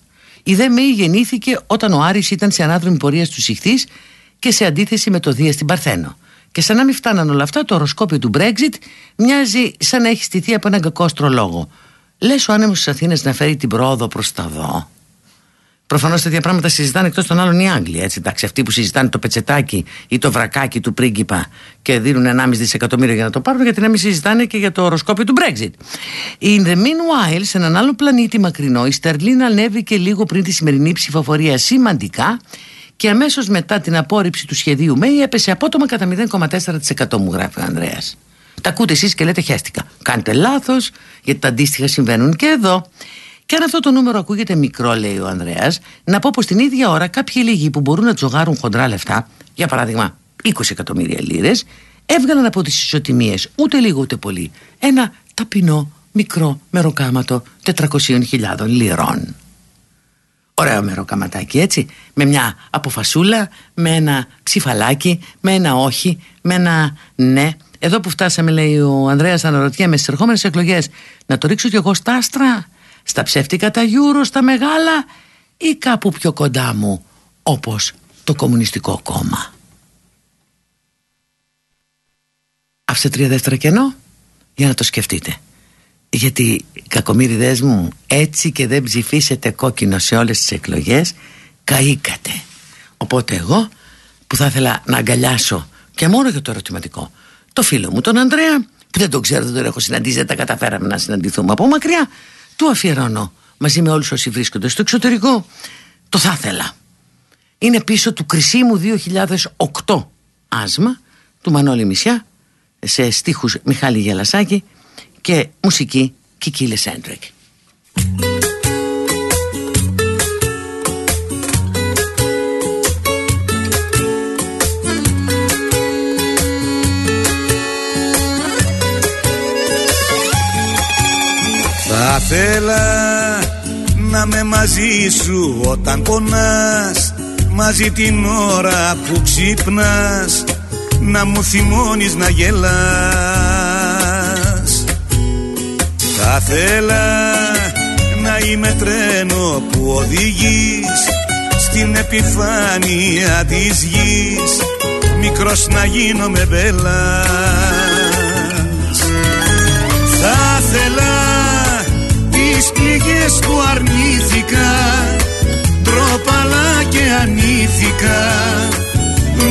Η Δε γεννήθηκε όταν ο Άρης ήταν σε ανάδρομη πορεία στους Ιχθείς και σε αντίθεση με το Δία στην Παρθένο. Και σαν να μην φτάναν όλα αυτά, το οροσκόπιο του Brexit μοιάζει σαν να έχει στηθεί από έναν κακό λόγο. Λες ο άνεμος τη Αθήνα να φέρει την πρόοδο προς τα δω. Προφανώς τέτοια πράγματα συζητάνε εκτός των άλλων οι Άγγλοι. Έτσι, εντάξει, αυτοί που συζητάνε το πετσετάκι ή το βρακάκι του πρίγκιπα και δίνουν 1,5 δισεκατομμύριο για να το πάρουν, γιατί να μην συζητάνε και για το οροσκόπιο του Brexit. In the meanwhile, σε έναν άλλο πλανήτη μακρινό, η Στερλίνα ανέβηκε λίγο πριν τη σημερινή ψηφοφορία σημαντικά και αμέσως μετά την απόρριψη του σχεδίου ΜΕΗ έπεσε απότομα κατά 0,4% μου γράφει ο Ανδρέας. Τα ακούτε εσείς και λέτε χέστηκα. Κάντε λάθος γιατί τα αντίστοιχα συμβαίνουν και εδώ. Και αν αυτό το νούμερο ακούγεται μικρό, λέει ο Ανδρέας, να πω πως την ίδια ώρα κάποιοι λίγοι που μπορούν να τζογάρουν χοντρά λεφτά, για παράδειγμα 20 εκατομμύρια λίρες, έβγαλαν από τις ισοτιμίες ούτε λίγο ούτε πολύ ένα ταπεινό μικρό μεροκάματο 400.000 λιρών. Ωραίο μεροκαματάκι έτσι Με μια αποφασούλα Με ένα ψηφαλάκι Με ένα όχι Με ένα ναι Εδώ που φτάσαμε λέει ο Ανδρέας αναρωτιέμαι Στις ερχόμενες εκλογές Να το ρίξω κι εγώ στα άστρα; Στα ψεύτικα τα γιούρο Στα μεγάλα Ή κάπου πιο κοντά μου Όπως το Κομμουνιστικό Κόμμα. Άφησε τρία δεύτερα κενό Για να το σκεφτείτε. Γιατί κακομύριδες μου έτσι και δεν ψηφίσετε κόκκινο σε όλες τις εκλογές καήκατε. Οπότε εγώ που θα ήθελα να αγκαλιάσω και μόνο για το ερωτηματικό το φίλο μου τον Ανδρέα που δεν τον ξέρω δεν τον έχω συναντήσει δεν τα καταφέραμε να συναντηθούμε από μακριά του αφιερώνω μαζί με όλους όσοι βρίσκονται στο εξωτερικό. Το θα ήθελα. Είναι πίσω του κρισίμου 2008 άσμα του Μανώλη Μισιά σε στίχους Μιχάλη Γελασάκη και μουσική Κικίλες Σέντρικ. Θα θέλα να με μαζί σου όταν πονάς Μαζί την ώρα που ξύπνας Να μου θυμώνεις να γελάς. Θα θέλα να είμαι τρένο που οδηγείς Στην επιφάνεια της γης Μικρός να γίνω με μπέλας. Θα θέλα τις πληγές που αρνήθηκα Τρόπαλα και ανήθηκα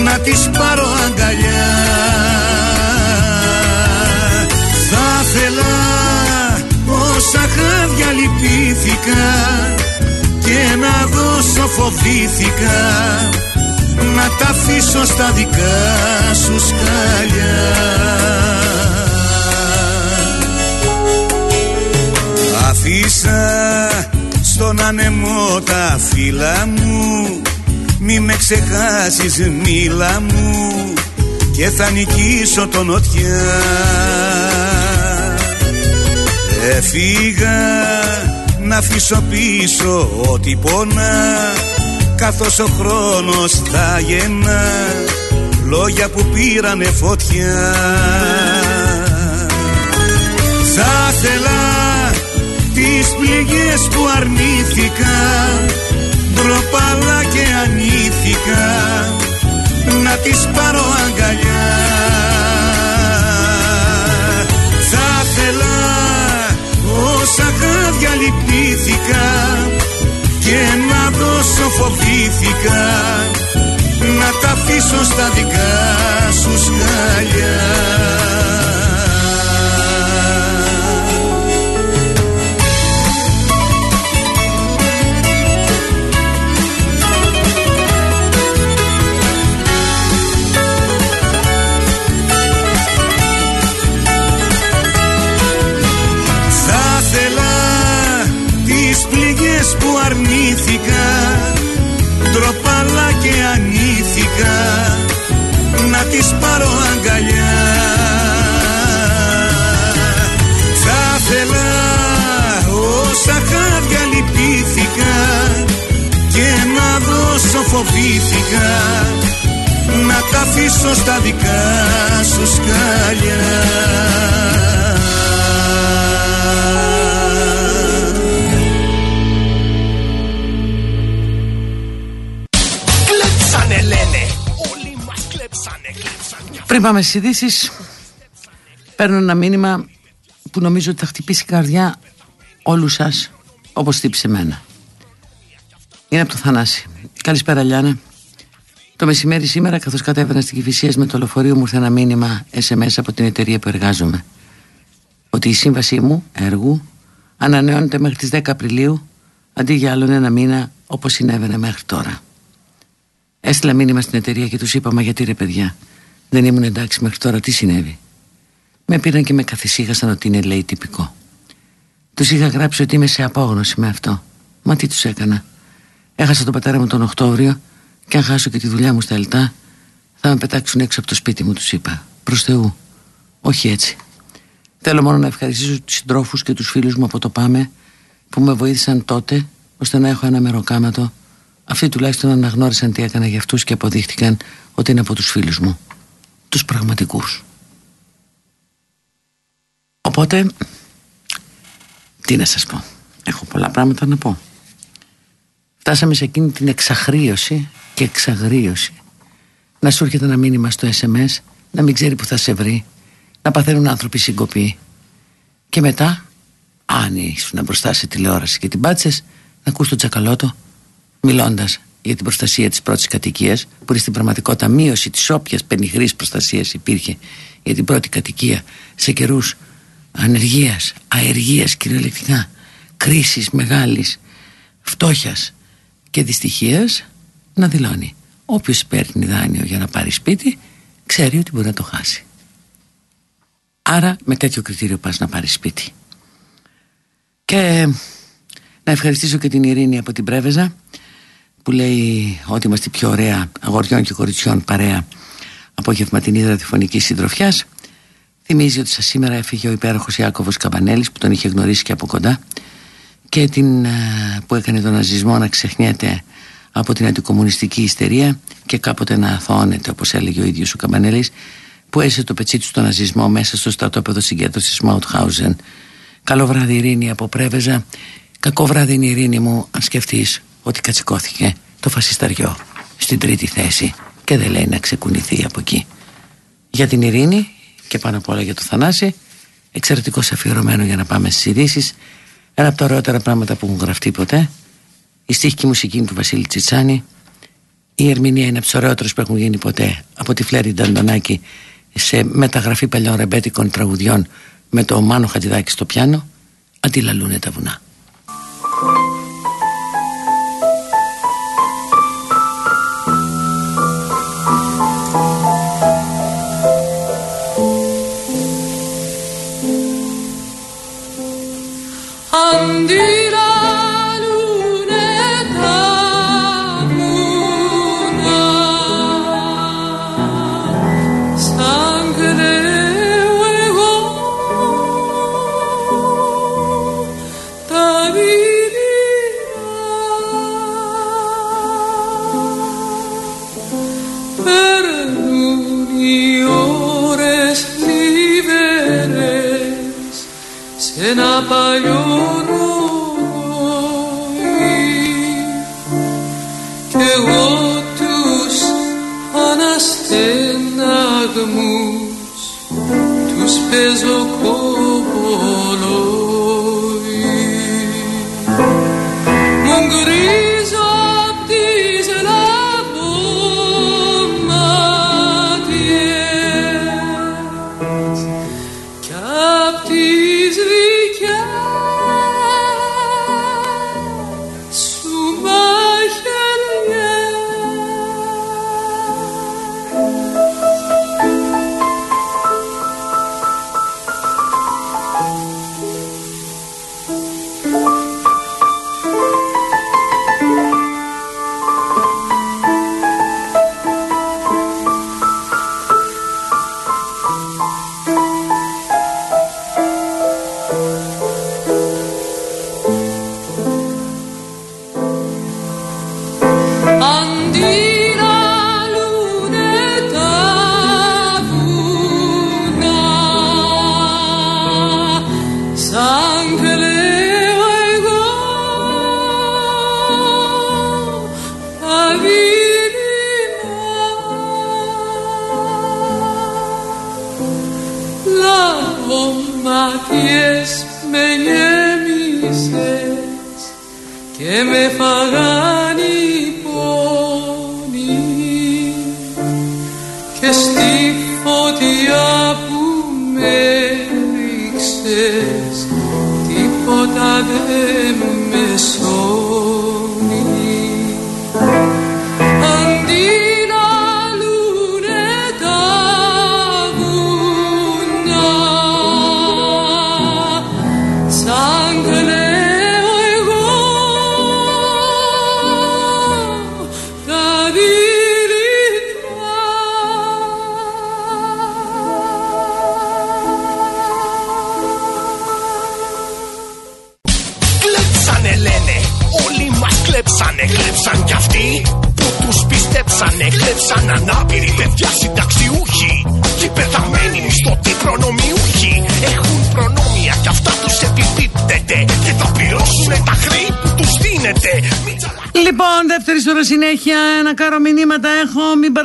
Να τις πάρω αγκαλιά. Θα θέλα Όσα χάδια λυπήθηκα και να δώσω φοβήθηκα να τα αφήσω στα δικά σου σκάλια Αφήσα στον ανεμό τα φύλλα μου. Μη με ξεχάσεις μίλα μου και θα νικήσω τον νοτιά. Έφυγα να αφήσω πίσω ό,τι πόνα Καθώς ο χρόνος θα γεννά. Λόγια που πήρανε φωτιά. Θα θέλα τις πληγές που αρνήθηκα. Ντροπαλά και ανήθηκα Να τις πάρω αγκαλιά. Θα θέλα Όσα χάδια λυπήθηκα και να δώσω φοβήθηκα να τα αφήσω στα δικά σου σκάλια που αρνήθηκα. Τροπαλά και ανήθηκα Να τις πάρω αγκαλιά. Θα ήθελα όσα χάδια λυπήθηκα Και να δώσω φοβήθηκα Να τα αφήσω στα δικά σου σκάλια Πριν πάμε στις ειδήσεις, παίρνω ένα μήνυμα που νομίζω ότι θα χτυπήσει η καρδιά όλους σας όπως χτύπησε εμένα. Είναι από το Θανάση. Καλησπέρα, Λιάννα. Το μεσημέρι σήμερα, καθώς κατέβαινα στην Κυφυσία με το λεωφορείο μου, ήρθε ένα μήνυμα SMS από την εταιρεία που εργάζομαι. Ότι η σύμβασή μου έργου ανανεώνεται μέχρι τις 10 Απριλίου αντί για άλλον ένα μήνα όπως συνέβαινε μέχρι τώρα. Έστειλα μήνυμα στην εταιρεία και τους είπα: Μα γιατί ρε παιδιά, δεν ήμουν εντάξει μέχρι τώρα, τι συνέβη. Με πήραν και με καθησύχασαν ότι είναι λέει τυπικό. Τους είχα γράψει ότι είμαι σε απόγνωση με αυτό. Μα τι τους έκανα. Έχασα τον πατέρα μου τον Οκτώβριο και αν χάσω και τη δουλειά μου στα Ελτά, θα με πετάξουν έξω από το σπίτι μου, τους είπα. Προς Θεού. Όχι έτσι. Θέλω μόνο να ευχαριστήσω τους συντρόφους και τους φίλους μου από το Πάμε που με βοήθησαν τότε ώστε να έχω ένα μεροκάματο. Αυτοί τουλάχιστον αναγνώρισαν τι έκανα για αυτούς και αποδείχτηκαν ότι είναι από τους φίλους μου. Τους πραγματικούς. Οπότε, τι να σας πω. Έχω πολλά πράγματα να πω. Φτάσαμε σε εκείνη την εξαχρίωση και εξαγρίωση. Να σου έρχεται ένα μήνυμα στο SMS, να μην ξέρει που θα σε βρει, να παθαίνουν άνθρωποι συγκοπή. Και μετά, αν ήσουν μπροστά σε τηλεόραση και την πάτησες, να ακούς τον τσακαλώτο, μιλώντας για την προστασία της πρώτης κατοικίας, που είναι στην πραγματικότητα μείωση της όποιας πενιχρής προστασίας υπήρχε για την πρώτη κατοικία σε καιρούς ανεργίας, αεργίας κυριολεκτικά, κρίσης μεγάλης, φτώχειας και δυστυχίας να δηλώνει όποιος παίρνει δάνειο για να πάρει σπίτι ξέρει ότι μπορεί να το χάσει. Άρα με τέτοιο κριτήριο πας να πάρεις σπίτι. Και να ευχαριστήσω και την Ειρήνη από την Πρέβεζα που λέει ότι είμαστε η πιο ωραία αγοριών και κοριτσιών παρέα απογευματινή ραδιοφωνική συντροφιάς. Θυμίζει ότι σα σήμερα έφυγε ο υπέροχος Ιάκωβος Καμπανέλης που τον είχε γνωρίσει και από κοντά και την, ε, που έκανε τον ναζισμό να ξεχνιέται από την αντικομουνιστική ιστερία και κάποτε να αθώνεται όπως έλεγε ο ίδιος ο Καμπανέλης που έσε το πετσί του στον ναζισμό μέσα στο στρατόπεδο συγκέντρωσης Μαουτχάουζεν. Καλό βράδυ Ειρήνη από Πρέβεζα. Κακό βράδυ είναι η Ειρήνη μου αν σκεφτείς ότι κατσικώθηκε το φασισταριό στην τρίτη θέση και δεν λέει να ξεκουνηθεί από εκεί. Για την Ειρήνη και πάνω απ' όλα για το Θανάση εξαιρετικό αφιερωμένο για να πάμε στις ειδήσεις. ένα από τα ωραιότερα πράγματα που έχουν γραφτεί ποτέ η στίχη μουσική του Βασίλη Τσιτσάνη η ερμηνεία είναι από τους ωραιότερους που έχουν γίνει ποτέ από τη Φλέρη Νταντονάκη σε μεταγραφή παλιών ρεμπέτικων τραγουδιών με το Μάνο Χατζηδάκη στο πιάνο αντιλαλούνε τα βουνά.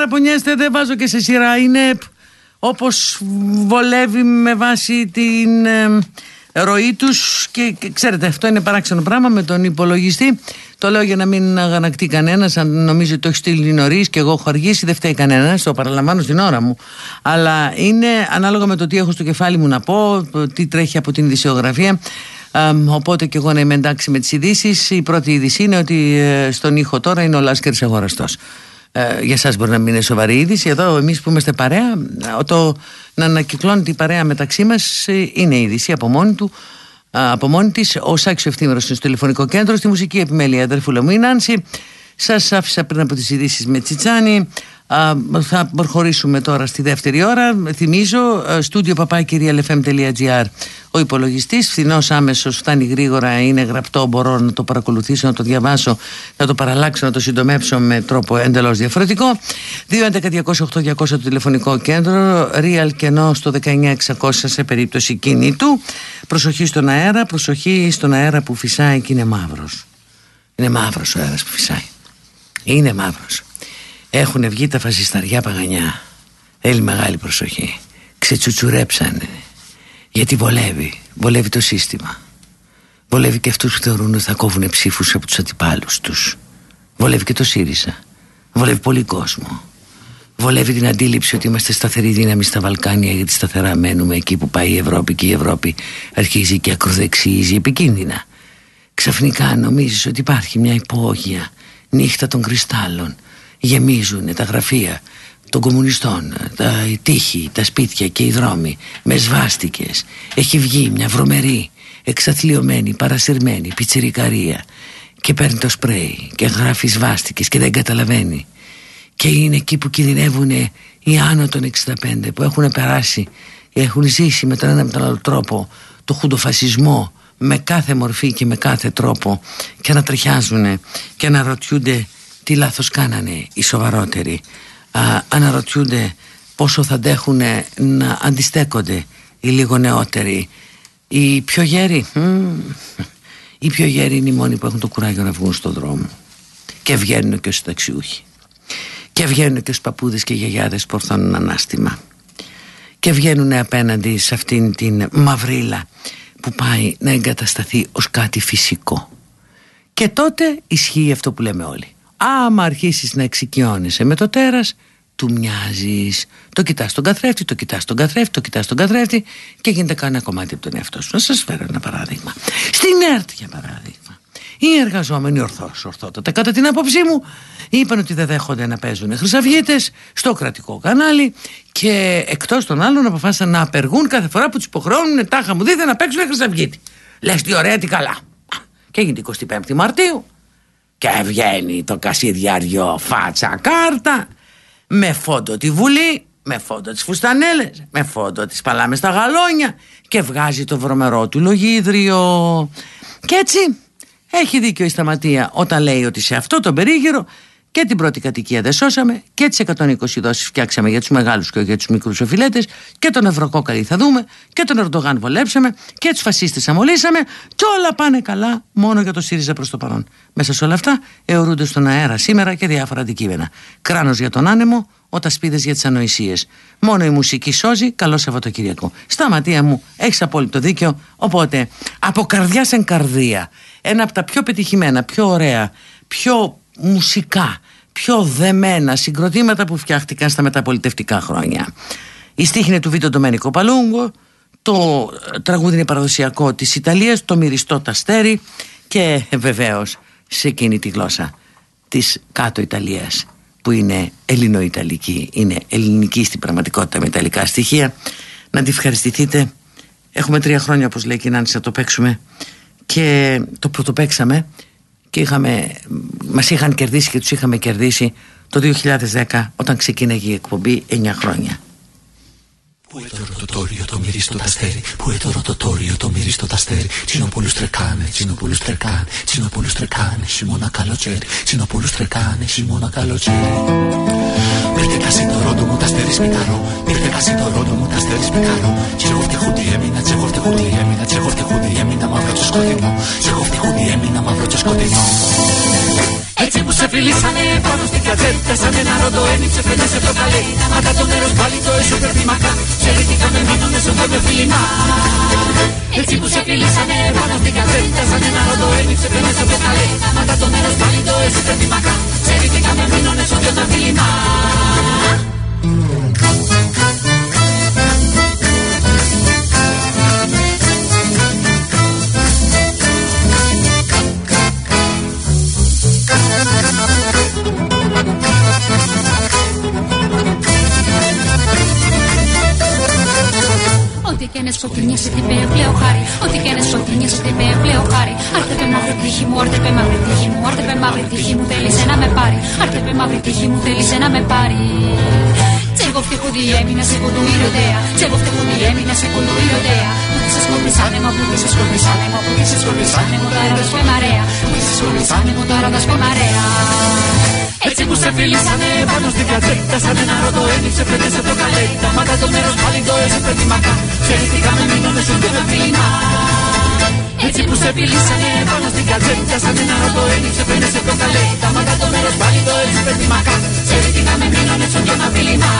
Παραπονιέστε δεν βάζω και σε σειρά Είναι όπως βολεύει με βάση την ε, ροή τους και, ξέρετε αυτό είναι παράξενο πράγμα με τον υπολογιστή το λέω για να μην αγανακτεί κανένας, αν νομίζει ότι το έχει στείλει νωρίς και εγώ έχω αργήσει, δεν φταίει κανένας. Το παραλαμβάνω στην ώρα μου. Αλλά είναι ανάλογα με το τι έχω στο κεφάλι μου να πω, τι τρέχει από την ειδησιογραφία οπότε και εγώ να είμαι εντάξει με τις ειδήσεις. Η πρώτη είδηση είναι ότι ε, στον ήχο τώρα είναι ο Λάσκερης αγοραστός. Ε, για σας μπορεί να μην είναι σοβαρή είδηση. Εδώ εμείς που είμαστε παρέα, ε, το να ανακυκλώνει την παρέα μεταξύ μας ε, είναι είδηση από μόνη του. Από μόνη της, ο Σάξιο Ευθύμερος είναι στο τηλεφωνικό κέντρο, στη μουσική επιμέλεια αδερφούλα μου η Νάνση. Σας άφησα πριν από τις ειδήσεις με Τσιτσάνη θα προχωρήσουμε τώρα στη δεύτερη ώρα. Θυμίζω, στούντιο παπάκυριαλεφm.gr ο υπολογιστής. Φθηνός άμεσος, φτάνει γρήγορα, είναι γραπτό. Μπορώ να το παρακολουθήσω, να το διαβάσω, να το παραλλάξω, να το συντομεύσω με τρόπο εντελώς διαφορετικό. 2.11.208.200 το τηλεφωνικό κέντρο. Real κενό στο 19600 σε περίπτωση κινήτου. Προσοχή στον αέρα, προσοχή στον αέρα που φυσάει και είναι μαύρος. Είναι μαύρος ο αέρας που φυσάει. Είναι μαύρος. Έχουν βγει τα φασισταριά παγανιά. Θέλει μεγάλη προσοχή. Ξετσουτσουρέψανε. Γιατί βολεύει. Βολεύει το σύστημα. Βολεύει και αυτούς που θεωρούν ότι θα κόβουν ψήφους από τους αντιπάλους τους. Βολεύει και το ΣΥΡΙΖΑ. Βολεύει πολύ κόσμο. Βολεύει την αντίληψη ότι είμαστε σταθερή δύναμη στα Βαλκάνια γιατί σταθερά μένουμε εκεί που πάει η Ευρώπη και η Ευρώπη αρχίζει και ακροδεξίζει επικίνδυνα. Ξαφνικά νομίζεις ότι υπάρχει μια υπόγεια νύχτα των κρυστάλλων γεμίζουν τα γραφεία των κομμουνιστών, τα τείχη, τα σπίτια και οι δρόμοι με σβάστικες. Έχει βγει μια βρωμερή, εξαθλειωμένη, παρασυρμένη πιτσιρικαρία και παίρνει το σπρέι και γράφει σβάστικες και δεν καταλαβαίνει. Και είναι εκεί που κινδυνεύουν οι άνω των 65 που έχουν περάσει, έχουν ζήσει με τον ένα με τον άλλο τρόπο το χουντοφασισμό με κάθε μορφή και με κάθε τρόπο και ανατριχιάζουν και αναρωτιούνται τι λάθος κάνανε οι σοβαρότεροι; Α, αναρωτιούνται πόσο θα αντέχουν να αντιστέκονται οι λίγο νεότεροι. Οι πιο γέροι οι πιο γέροι είναι οι μόνοι που έχουν το κουράγιο να βγουν στον δρόμο. Και βγαίνουν και στους ταξιούχοι. Και βγαίνουν και στους παππούδες και γιαγιάδες που ορθώνουν ανάστημα. Και βγαίνουν απέναντι σε αυτήν την μαυρίλα που πάει να εγκατασταθεί ως κάτι φυσικό. Και τότε ισχύει αυτό που λέμε όλοι άμα αρχίσεις να εξοικειώνεσαι με το τέρας του μοιάζεις. Το κοιτάς τον καθρέφτη, το κοιτάς τον καθρέφτη το κοιτάς τον καθρέφτη και γίνεται κανένα κομμάτι από τον εαυτό σου. Να σας φέρω ένα παράδειγμα. Στην ΕΡΤ για παράδειγμα οι εργαζόμενοι ορθώς, ορθότατα κατά την άποψή μου είπαν ότι δεν δέχονται να παίζουν χρυσαυγίτες στο κρατικό κανάλι και εκτός των άλλων αποφάσισαν να απεργούν κάθε φορά που τους υποχρεώνουν τάχα μου δείτε να παίξουν χρυσαυγίτη. Λες τι ωραία τι καλά. Και έγινε 25η Μαρτίου και βγαίνει το κασιδιάριο φάτσα κάρτα με φόντο τη Βουλή, με φόντο τις φουστανέλες, με φόντο τις παλάμε στα γαλόνια και βγάζει το βρωμερό του λογίδριο. Και έτσι έχει δίκιο η Σταματία όταν λέει ότι σε αυτό το περίγυρο και την πρώτη κατοικία δεν σώσαμε και τις 120 δόσεις φτιάξαμε για τους μεγάλους και για τους μικρούς οφειλέτες και τον Ευρωκόκαλη θα δούμε και τον Ερντογάν βολέψαμε και τους φασίστες αμολύσαμε και όλα πάνε καλά μόνο για το ΣΥΡΙΖΑ προς το παρόν. Μέσα σε όλα αυτά αιωρούνται στον αέρα σήμερα και διάφορα αντικείμενα. Κράνος για τον άνεμο, ο για τις ανοησίες. Μόνο η μουσική σώζει, καλό Σαββατοκύριακο. Σταματία μου, έχεις απόλυτο δίκιο, οπότε από καρδιά σε καρδία, ένα από τα πιο πετυχημένα, πιο ωραία, πιο μουσικά, πιο δεμένα συγκροτήματα που φτιάχτηκαν στα μεταπολιτευτικά χρόνια. Η στίχη είναι του Βίτο Ντομένικο Παλούγκο, το τραγούδι είναι παραδοσιακό της Ιταλίας, το μυριστό ταστέρι και βεβαίως σε εκείνη τη γλώσσα της κάτω Ιταλίας που είναι ελληνοϊταλική, είναι ελληνική στην πραγματικότητα με ιταλικά στοιχεία. Να τη ευχαριστηθείτε. Έχουμε τρία χρόνια όπως λέει η Νάνση να το παίξουμε και το πρωτοπαίξαμε και είχαμε, μας είχαν κερδίσει και τους είχαμε κερδίσει το 2010 όταν ξεκίνησε η εκπομπή 9 χρόνια. Πού è το ρωτοτόριο το μυρίστο ταστέρι; Πού è το ρωτοτόριο το μυρίστο ταστέρι; Τσινοπούλους τρεκάνε, τσινοπούλους τρεκάνε Τσινοπούλους τρεκάνε, χειμώνα καλοτσέρι Τσινοπούλους τρεκάνε, χειμώνα καλοτσέρι Πήρτε κασί το ρόντο μου ταστέρι σπιταρό Πήρτε κασί το ρόντο μου ταστέρι σπιταρό Τσεγόφτη χούντι έμεινα, τσεγόφτη χούντι έμεινα Τσεγόφτη χούντι έμεινα μαύρο και σκοτεινό. Τσεγόφτη χούντι έμεινα μαύρο και σκοτεινό έτσι που σε φιλήσανε πάνω στην κατσέτα Σαν ένα ρόντο ένιξε φαίνε σε προκαλέ Μακά το μέρος πάλι το έσω μακά Ξερήθηκαμε μείνωνε στον με φιλινά Έτσι που σε φιλήσανε πάνω στην κατσέτα Σαν ένα ρόντο ένιξε φαίνε σε προκαλέ Μακά το μέρος πάλι το έσω μακά Ξερήθηκαμε μείνωνε στον με φιλινά Ό,τι και είναι σκοτεινιές σε την πλέον χάρη Ό,τι και είναι σκοτεινιές σε την πλέον χάρη Άρτεπε μαύρη τύχη μου, άρτεπε μαύρη τύχη μου Άρτεπε μαύρη τύχη μου, θέλησε να με πάρει. Άρτεπε μαύρη τύχη μου, θέλησε να με πάρει. Τσέγω φτυχού διέμεινα σε κοντουή ροδέα Τσέγω φτυχού διέμεινα σε κοντουή ροδέα Που τη σε σκορπισάνε, μα που τη σε σκορπισάνε Μα που τη σε σκορπισάνε, μου τώρα δας μαρέα Που τη σε σκορπισάνε, μου τώρα δας μαρέα έτσι που σε φίλησανε πάνω στην κατσέτα Σαν ένα ρότο ένιξε φρέντες σε το καλέτα. Μα το μέρος πάλι το έσαι παιδί μακά. Ξεριστήκαμε μείνωνε σου και με φίλημα έτσι που σε φιλήσανε πάνω στην κατσέτα Σαν ένα ρότο ένιξε φρέντες σε το καλέτα. Μα το μέρος πάλι το έσαι παιδί μακά. Ξεριστήκαμε μείνωνε σου και με φίλημα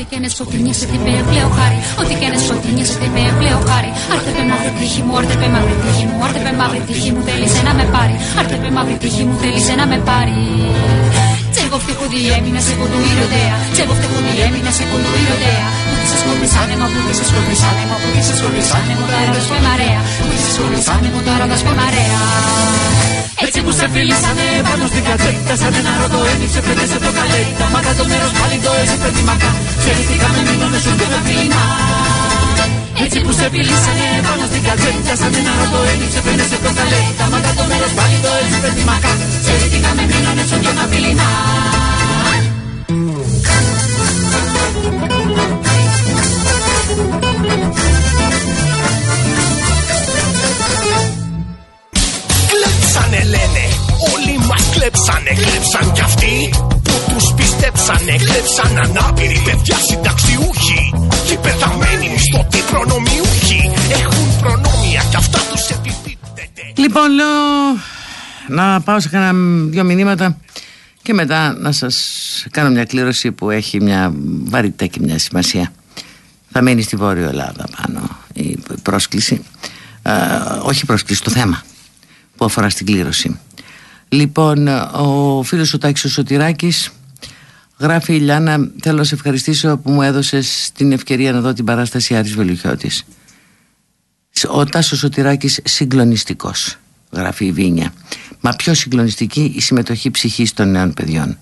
Ό,τι και είναι σκοτεινή σε την πλέον χάρη. Ό,τι και είναι σκοτεινή σε την πλέον χάρη. Άρτεπε μαύρη τύχη μου, άρτεπε μαύρη τύχη μου, άρτεπε μαύρη τύχη μου, θέλησε να με πάρει. Άρτεπε μαύρη τύχη μου, θέλησε να με πάρει. Τσέγω φτυχού διέμεινα σε κοντουή ροδέα. Τσέγω φτυχού διέμεινα σε κοντουή ροδέα. Που τη σε σκορπισάνε, μα που τη σε σκορπισάνε, μα που τη σε σκορπισάνε, μου τώρα δας μαρέα. Που τη σε σκορπισάνε, μου τώρα δας μαρέα. Έτσι που σε φίλησανε πάνω στην κατσέτα Σαν ένα ρότο ένιξε φαίνεται σε το καλέτα Μα το μέρος πάλι το έσαι παιδί μακά Ξεριστήκαμε μείνωνε σου και με φίλημα έτσι που σε φιλήσανε πάνω στην κατσέτα Σαν ένα ρότο ένιξε φαίνεται σε το καλέτα Μα το μέρος πάλι το έσαι παιδί μακά Ξεριστήκαμε μείνωνε σου και με φίλημα Κλέψανε λένε, όλοι μας κλέψανε Κλέψαν κι αυτοί που τους πιστέψανε. Κλέψαν ανάπηροι παιδιά συνταξιούχοι Και πεθαμένοι μισθωτοί προνομιούχοι. Έχουν προνόμια κι αυτά τους επιπίπτεται. Λοιπόν, λέω να πάω σε κάνα δυο μηνύματα και μετά να σας κάνω μια κλήρωση που έχει μια βαρύτητα και μια σημασία. Θα μείνει στη Βόρειο Ελλάδα πάνω η πρόσκληση. Ε, όχι η πρόσκληση, το θέμα που αφορά στην κλήρωση. Λοιπόν, ο φίλος ο Τάκης ο Σωτηράκης γράφει Λιάννα, θέλω να σε ευχαριστήσω που μου έδωσες την ευκαιρία να δω την παράσταση Άρης Βελουχιώτης. Ο Τάσος Σωτηράκης συγκλονιστικός, γράφει η Βίνια. Μα πιο συγκλονιστική η συμμετοχή ψυχής των νέων παιδιών.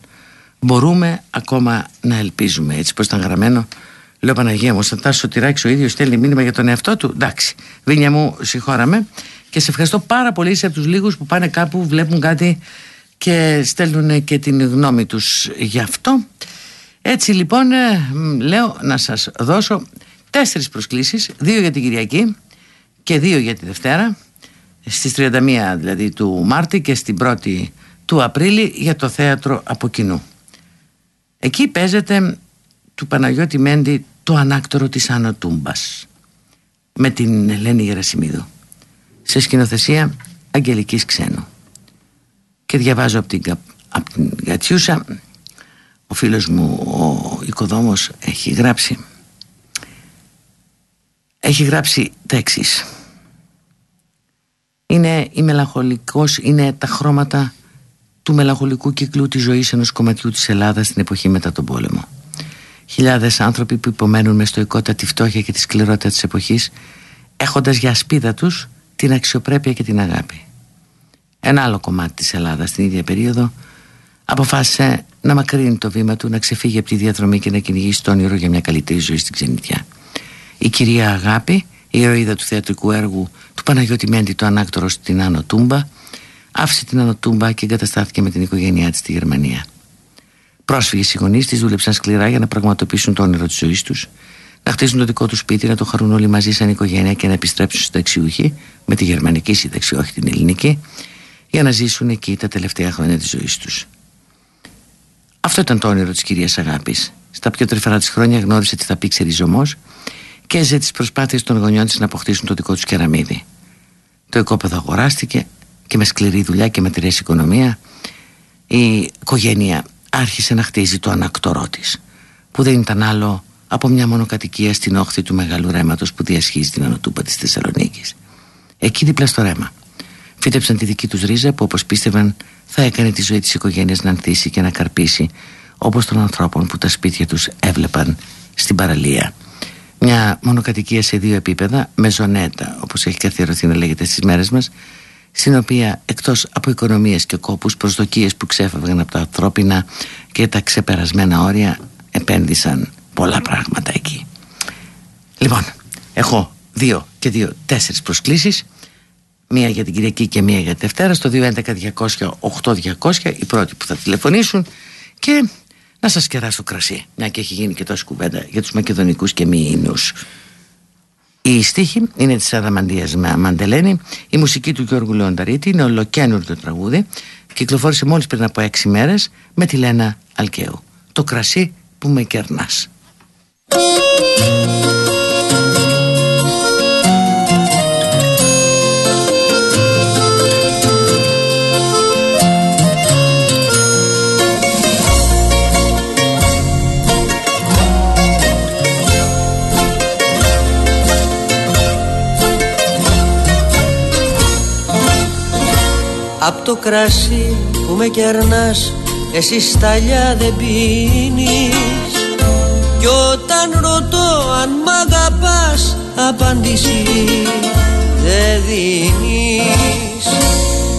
Μπορούμε ακόμα να ελπίζουμε, έτσι πως ήταν γραμμένο. Λέω Παναγία μου, ο Τάσος Σωτηράκης ο ίδιος στέλνει μήνυμα για τον εαυτό του. Εντάξει, Βίνια μου, συγχώραμε. Και σε ευχαριστώ πάρα πολύ. Σε από τους λίγους που πάνε κάπου βλέπουν κάτι και στέλνουν και την γνώμη τους. Γι' αυτό έτσι λοιπόν ε, λέω να σας δώσω τέσσερις προσκλήσεις. Δύο για την Κυριακή και δύο για τη Δευτέρα. Στις 31 δηλαδή του Μάρτη και στην 1η του Απρίλη για το θέατρο από κοινού. Εκεί παίζεται του Παναγιώτη Μέντη το ανάκτορο της Άνω Τούμπας με την Ελένη Γερασιμίδου σε σκηνοθεσία Αγγελικής Ξένου. Και διαβάζω από την, από την Γατιούσα. Ο φίλος μου ο οικοδόμος έχει γράψει. Έχει γράψει τα εξής. Είναι η μελαγχολικός είναι τα χρώματα του μελαγχολικού κύκλου της ζωής ενός κομματιού της Ελλάδας στην εποχή μετά τον πόλεμο. Χιλιάδες άνθρωποι που υπομένουν μες στοικότητα τη φτώχεια και τη σκληρότητα της εποχής έχοντας για ασπίδα τους την αξιοπρέπεια και την αγάπη ένα άλλο κομμάτι της Ελλάδας στην ίδια περίοδο αποφάσισε να μακρύνει το βήμα του, να ξεφύγει από τη διαδρομή και να κυνηγήσει το όνειρο για μια καλύτερη ζωή στην ξενιτιά. Η κυρία Αγάπη, η ηρωίδα του θεατρικού έργου του Παναγιώτη Μέντη, το ανάκτορος στην Άνω Τούμπα, άφησε την Άνω Τούμπα και εγκαταστάθηκε με την οικογένειά της στη Γερμανία. Πρόσφυγες οι γονείς της δούλεψαν σκληρά για να πραγματοποιήσουν το όνειρο της ζωής τους, να χτίσουν το δικό τους σπίτι, να το χαρούν όλοι μαζί σαν οικογένεια και να επιστρέψουν συνταξιούχοι με τη γερμανική σύνταξη, όχι την ελληνική, για να ζήσουν εκεί τα τελευταία χρόνια της ζωής τους. Αυτό ήταν το όνειρο της κυρίας Αγάπης. Στα πιο τρυφερά της χρόνια γνώρισε τι θα πει ξεριζωμό και έζησε τις προσπάθειες των γονιών της να αποκτήσουν το δικό τους κεραμίδι. Το οικόπεδο αγοράστηκε και με σκληρή δουλειά και με τηρές οικονομία η οικογένεια άρχισε να χτίζει το ανακτορό της, που δεν ήταν άλλο από μια μονοκατοικία στην όχθη του μεγάλου ρέματος που διασχίζει την Ανωτούπα της Θεσσαλονίκης. Εκεί δίπλα στο ρέμα. Φύτεψαν τη δική τους ρίζα που όπως πίστευαν θα έκανε τη ζωή της οικογένειας να ανθίσει και να καρπίσει όπως των ανθρώπων που τα σπίτια τους έβλεπαν στην παραλία. Μια μονοκατοικία σε δύο επίπεδα, με ζωνέτα όπως έχει καθιερωθεί να λέγεται στις μέρες μας, στην οποία εκτός από οικονομίες και κόπους, προσδοκίες που ξέφευγαν από τα ανθρώπινα και τα ξεπερασμένα όρια, επένδυσαν πολλά πράγματα εκεί. Λοιπόν, έχω δύο και δύο τέσσερις προσκλήσεις. Μία για την Κυριακή και μία για τη Δευτέρα. Στο 211-200-8200 οι πρώτοι που θα τηλεφωνήσουν. Και να σας κεράσω κρασί. Μια και έχει γίνει και τόση κουβέντα για τους μακεδονικούς και μήινους η στίχη είναι της Αδαμαντίας Μαντελένη. Η μουσική του Γιώργου Λεονταρίτη είναι ολοκένουργιο το τραγούδι. Κυκλοφόρησε μόλις πριν από έξι μέρες με τη Λένα Αλκαίου. Το κρασί που με κερνάς Απ' το κρασί που με κερνάς εσύ σταλιά δεν πίνεις. Κι όταν ρωτώ αν μ' αγαπάς απάντηση δεν δίνεις.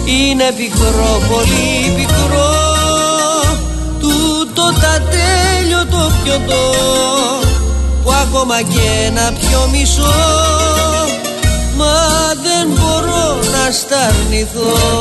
Είναι πικρό, πολύ πικρό Τούτο τα τέλειο το πιωτό Που ακόμα και ένα πιο μισό. Μα δεν μπορώ να σταρνηθώ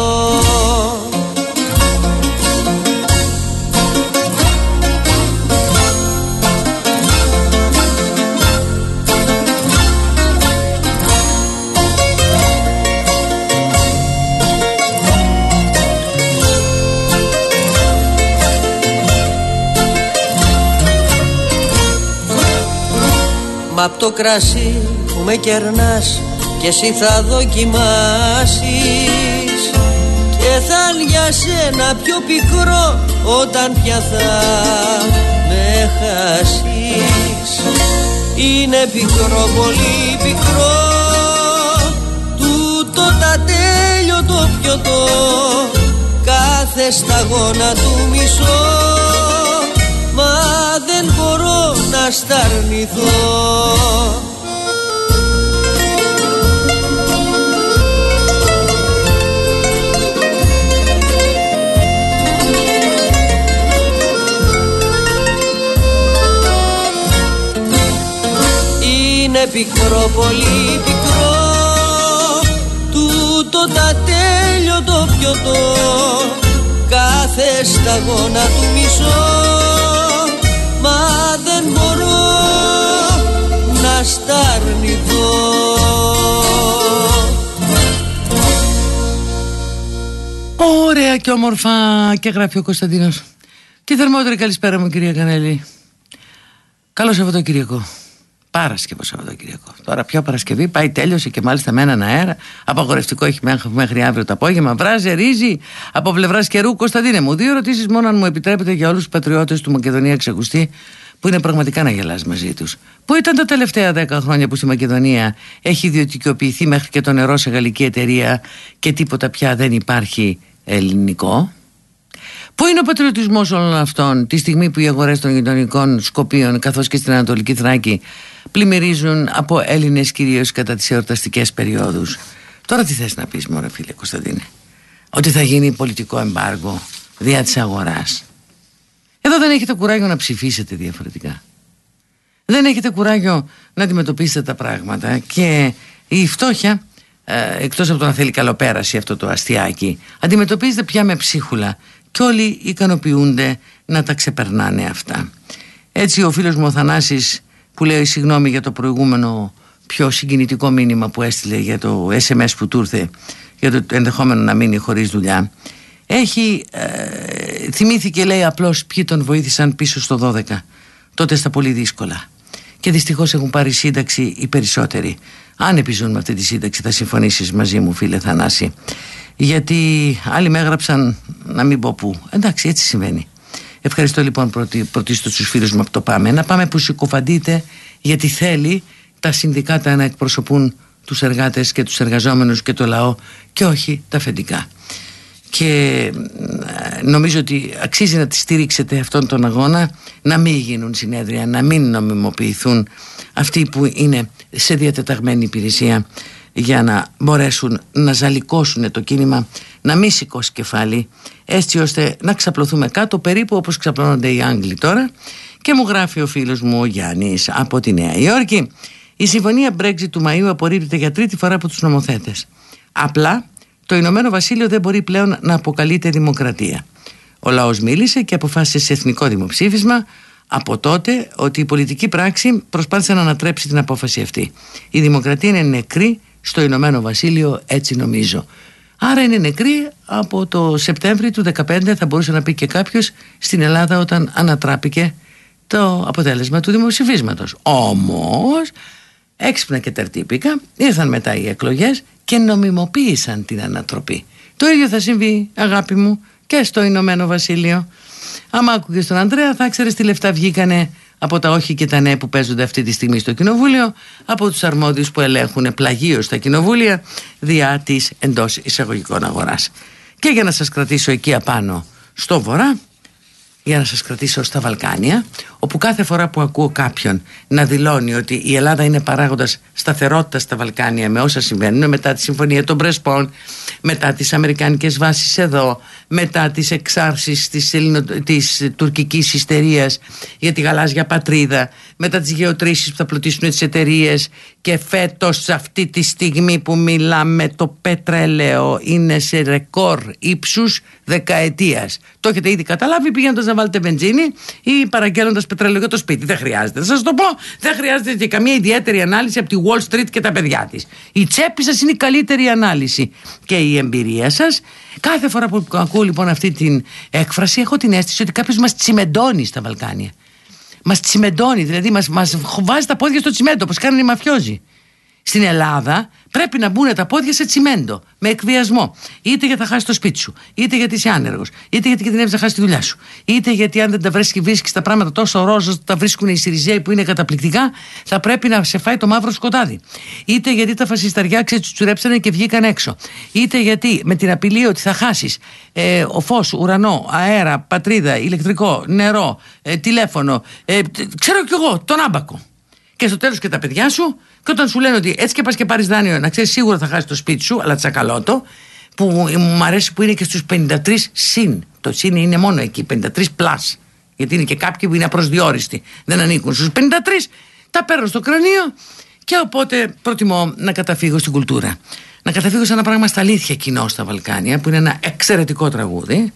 Μα απ' το κρασί που με κερνάς και εσύ θα δοκιμάσεις. Και θα για σένα πιο πικρό όταν πια θα με χάσεις. Είναι πικρό, πολύ πικρό. Τούτο τα τέλειο το πιωτό. Κάθε σταγόνα του μισό. μα δεν μπορώ να σταρνηθώ είναι πικρό, πολύ πικρό στο το πιωτό. Κάθε σταγόνα του μισό μα δεν μπορώ να σταρνηθώ Ωραία και όμορφα και γράφει ο Κωνσταντίνος Τι θερμότερη καλησπέρα μου κυρία Κανέλη Καλό Σαββατοκύριακο Παρασκευό Σαββατοκύριακο. Τώρα πιο Παρασκευή πάει, τέλειωσε και μάλιστα με έναν αέρα. Απαγορευτικό έχει μέχρι αύριο το απόγευμα. Βράζει, ρίζει από πλευράς καιρού. Κωνσταντίνε μου, δύο ερωτήσεις μόνο αν μου επιτρέπετε για όλους τους πατριώτες του Μακεδονία Ξεκουστή, που είναι πραγματικά να γελάς μαζί τους. Πού ήταν τα τελευταία δέκα χρόνια που στη Μακεδονία έχει ιδιωτικοποιηθεί μέχρι και το νερό σε γαλλική εταιρεία και τίποτα πια δεν υπάρχει ελληνικό; Πού είναι ο πατριωτισμός όλων αυτών τη στιγμή που οι αγορές των γειτονικών Σκοπίων καθώς και στην Ανατολική Θράκη πλημμυρίζουν από Έλληνες κυρίως κατά τις εορταστικές περιόδους; Τώρα τι θες να πεις, Μωρέ φίλε Κωνσταντίνε, Ότι θα γίνει πολιτικό εμπάργο δια της αγοράς. Εδώ δεν έχετε κουράγιο να ψηφίσετε διαφορετικά. Δεν έχετε κουράγιο να αντιμετωπίσετε τα πράγματα και η φτώχεια ε, εκτός από το να θέλει καλοπέραση αυτό το αστιάκι αντιμετωπίζεται πια με ψίχουλα και όλοι ικανοποιούνται να τα ξεπερνάνε αυτά. Έτσι ο φίλος μου ο Θανάσης που λέει συγγνώμη για το προηγούμενο πιο συγκινητικό μήνυμα που έστειλε για το SMS που του ήρθε για το ενδεχόμενο να μείνει χωρίς δουλειά έχει, ε, θυμήθηκε λέει απλώς ποιοι τον βοήθησαν πίσω στο 12 τότε στα πολύ δύσκολα. Και δυστυχώς έχουν πάρει σύνταξη οι περισσότεροι. Αν επιζούν με αυτή τη σύνταξη θα συμφωνήσεις μαζί μου φίλε Θανάση. Γιατί άλλοι με έγραψαν να μην πω πού. Εντάξει έτσι συμβαίνει. Ευχαριστώ λοιπόν πρώτη, πρωτίστως τους φίλους μου από το Πάμε. Να πάμε που συκοφαντείτε γιατί θέλει τα συνδικάτα να εκπροσωπούν τους εργάτες και τους εργαζόμενους και το λαό και όχι τα αφεντικά. Και ε, νομίζω ότι αξίζει να τη στηρίξετε αυτόν τον αγώνα να μην γίνουν συνέδρια, να μην νομιμοποιηθούν αυτοί που είναι σε διατεταγμένη υπηρεσία για να μπορέσουν να ζαλικώσουν το κίνημα να μην σηκώσει κεφάλι έτσι ώστε να ξαπλωθούμε κάτω περίπου όπως ξαπλώνονται οι Άγγλοι τώρα. Και μου γράφει ο φίλος μου ο Γιάννης από τη Νέα Υόρκη. Η συμφωνία Brexit του Μαΐου απορρίπτεται για τρίτη φορά από τους νομοθέτες. Απλά το Ηνωμένο Βασίλειο δεν μπορεί πλέον να αποκαλείται δημοκρατία ο λαός μίλησε και αποφάσισε σε εθνικό δημοψήφισμα από τότε ότι η πολιτική πράξη προσπάθησε να ανατρέψει την απόφαση αυτή. Η δημοκρατία είναι νεκρή στο Ηνωμένο Βασίλειο έτσι νομίζω Άρα είναι νεκρή από το Σεπτέμβριο του 2015 θα μπορούσε να πει και κάποιος στην Ελλάδα όταν ανατράπηκε το αποτέλεσμα του δημοψηφίσματος. Όμως έξυπνα και τερτύπικα ήρθαν μετά οι εκλογές και νομιμοποίησαν την ανατροπή. Το ίδιο θα συμβεί αγάπη μου και στο Ηνωμένο Βασίλειο. Άμα άκουγες τον Ανδρέα θα ξέρεις τι λεφτά βγήκανε από τα όχι και τα ναι που παίζονται αυτή τη στιγμή στο Κοινοβούλιο, από τους αρμόδιους που ελέγχουν πλαγίως τα κοινοβούλια διά της εντός εισαγωγικών αγοράς. Και για να σας κρατήσω εκεί απάνω στο βορρά, για να σας κρατήσω στα Βαλκάνια όπου κάθε φορά που ακούω κάποιον να δηλώνει ότι η Ελλάδα είναι παράγοντας σταθερότητας στα Βαλκάνια με όσα συμβαίνουν μετά τη Συμφωνία των Πρεσπών μετά τις Αμερικανικές βάσεις εδώ μετά τις εξάρσεις της, ελληνο... της τουρκικής ιστερίας για τη γαλάζια πατρίδα μετά τις γεωτρήσεις που θα πλουτίσουν τις εταιρείες και φέτος αυτή τη στιγμή που μιλάμε το πετρέλαιο είναι σε ρεκόρ ύψους δεκαετίας. Το έχετε ήδη καταλάβει πηγαίνοντας να βάλετε βενζίνη ή παραγγέλνοντας πετρέλαιο για το σπίτι. Δεν χρειάζεται. Θα σας το πω. Δεν χρειάζεται και καμία ιδιαίτερη ανάλυση από τη Wall Street και τα παιδιά της. Η τσέπη σας είναι η καλύτερη ανάλυση. Και η εμπειρία σας. Κάθε φορά που ακούω λοιπόν αυτή την έκφραση έχω την αίσθηση ότι κάποιος μας τσιμεντώνει στα Βαλκάνια. Μας τσιμεντώνει, δηλαδή μας μας βάζει τα πόδια στο τσιμέντο, όπως κάνουν οι μαφιόζοι. Στην Ελλάδα πρέπει να μπουν τα πόδια σε τσιμέντο, με εκβιασμό. Είτε γιατί θα χάσει το σπίτι σου, είτε γιατί είσαι άνεργος, είτε γιατί κινδυνεύεις να χάσεις τη δουλειά σου, είτε γιατί αν δεν τα βρίσκει, βρίσκεις τα πράγματα τόσο ρόζος, τα βρίσκουν οι Σιριζέοι που είναι καταπληκτικά, θα πρέπει να σε φάει το μαύρο σκοτάδι. Είτε γιατί τα φασισταριά ξετσουρέψανε και βγήκαν έξω. Είτε γιατί με την απειλή ότι θα χάσεις ε, ο φως, ουρανό, αέρα, πατρίδα, ηλεκτρικό, νερό, ε, τηλέφωνο, ε, ξέρω κι εγώ, τον άμπακο. Και στο τέλος και τα παιδιά σου, και όταν σου λένε ότι έτσι και πας και πάρεις δάνειο, να ξέρεις σίγουρα θα χάσεις το σπίτι σου, αλλά τσακαλώτο, που μου αρέσει που είναι και στους 53 συν. Το συν είναι μόνο εκεί, 53 plus. Γιατί είναι και κάποιοι που είναι απροσδιόριστοι, δεν ανήκουν στους 53. Τα παίρνω στο κρανίο και οπότε προτιμώ να καταφύγω στην κουλτούρα. να καταφύγω σε ένα πράγμα στα αλήθεια κοινό στα Βαλκάνια, που είναι ένα εξαιρετικό τραγούδι.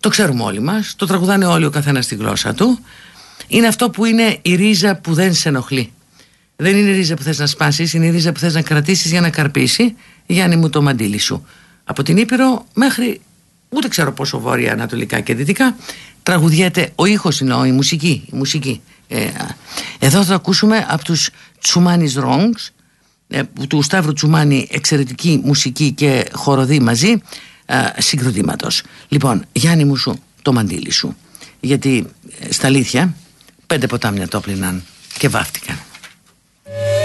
Το ξέρουμε όλοι μας, το τραγουδάνε όλοι ο καθένας στη γλώσσα του. Είναι αυτό που είναι η ρίζα που δεν σε ενοχλεί. Δεν είναι η ρίζα που θες να σπάσεις, είναι η ρίζα που θες να κρατήσεις για να καρπίσει. Γιάννη μου το μαντίλι σου. Από την Ήπειρο μέχρι ούτε ξέρω πόσο βόρεια, ανατολικά και δυτικά, τραγουδιέται ο ήχος είναι η μουσική, η μουσική. Ε, εδώ θα ακούσουμε από τους Τσουμάνις Rongs ε, του Σταύρου Τσουμάνι εξαιρετική μουσική και χοροδή μαζί ε, συγκροτήματος. Λοιπόν, Γιάννη μου σου, το μαντίλι σου. Γιατί ε, στα αλήθεια πέντε ποτάμια το πλυναν και βάφτηκαν. Thank you.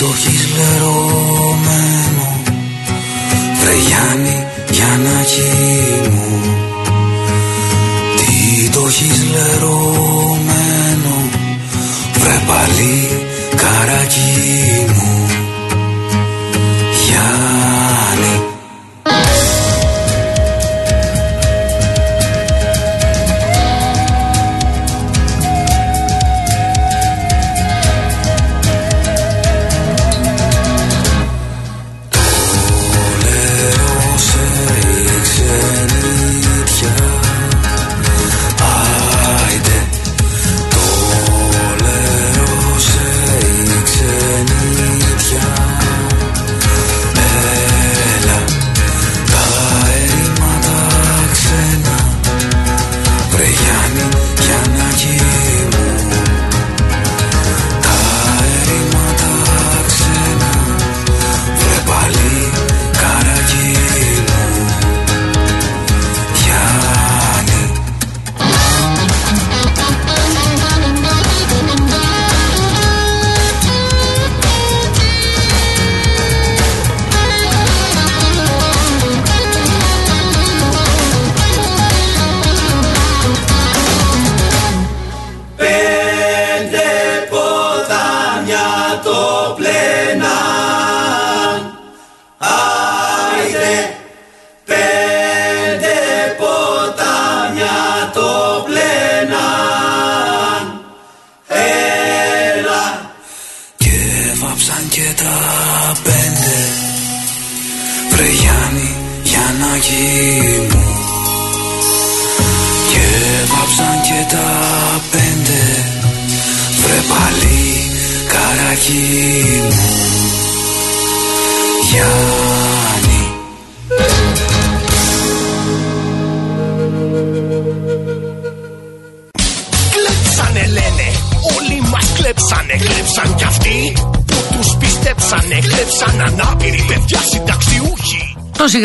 το έχεις λερωμένο Βρε Γιάννη, για να γυρίσει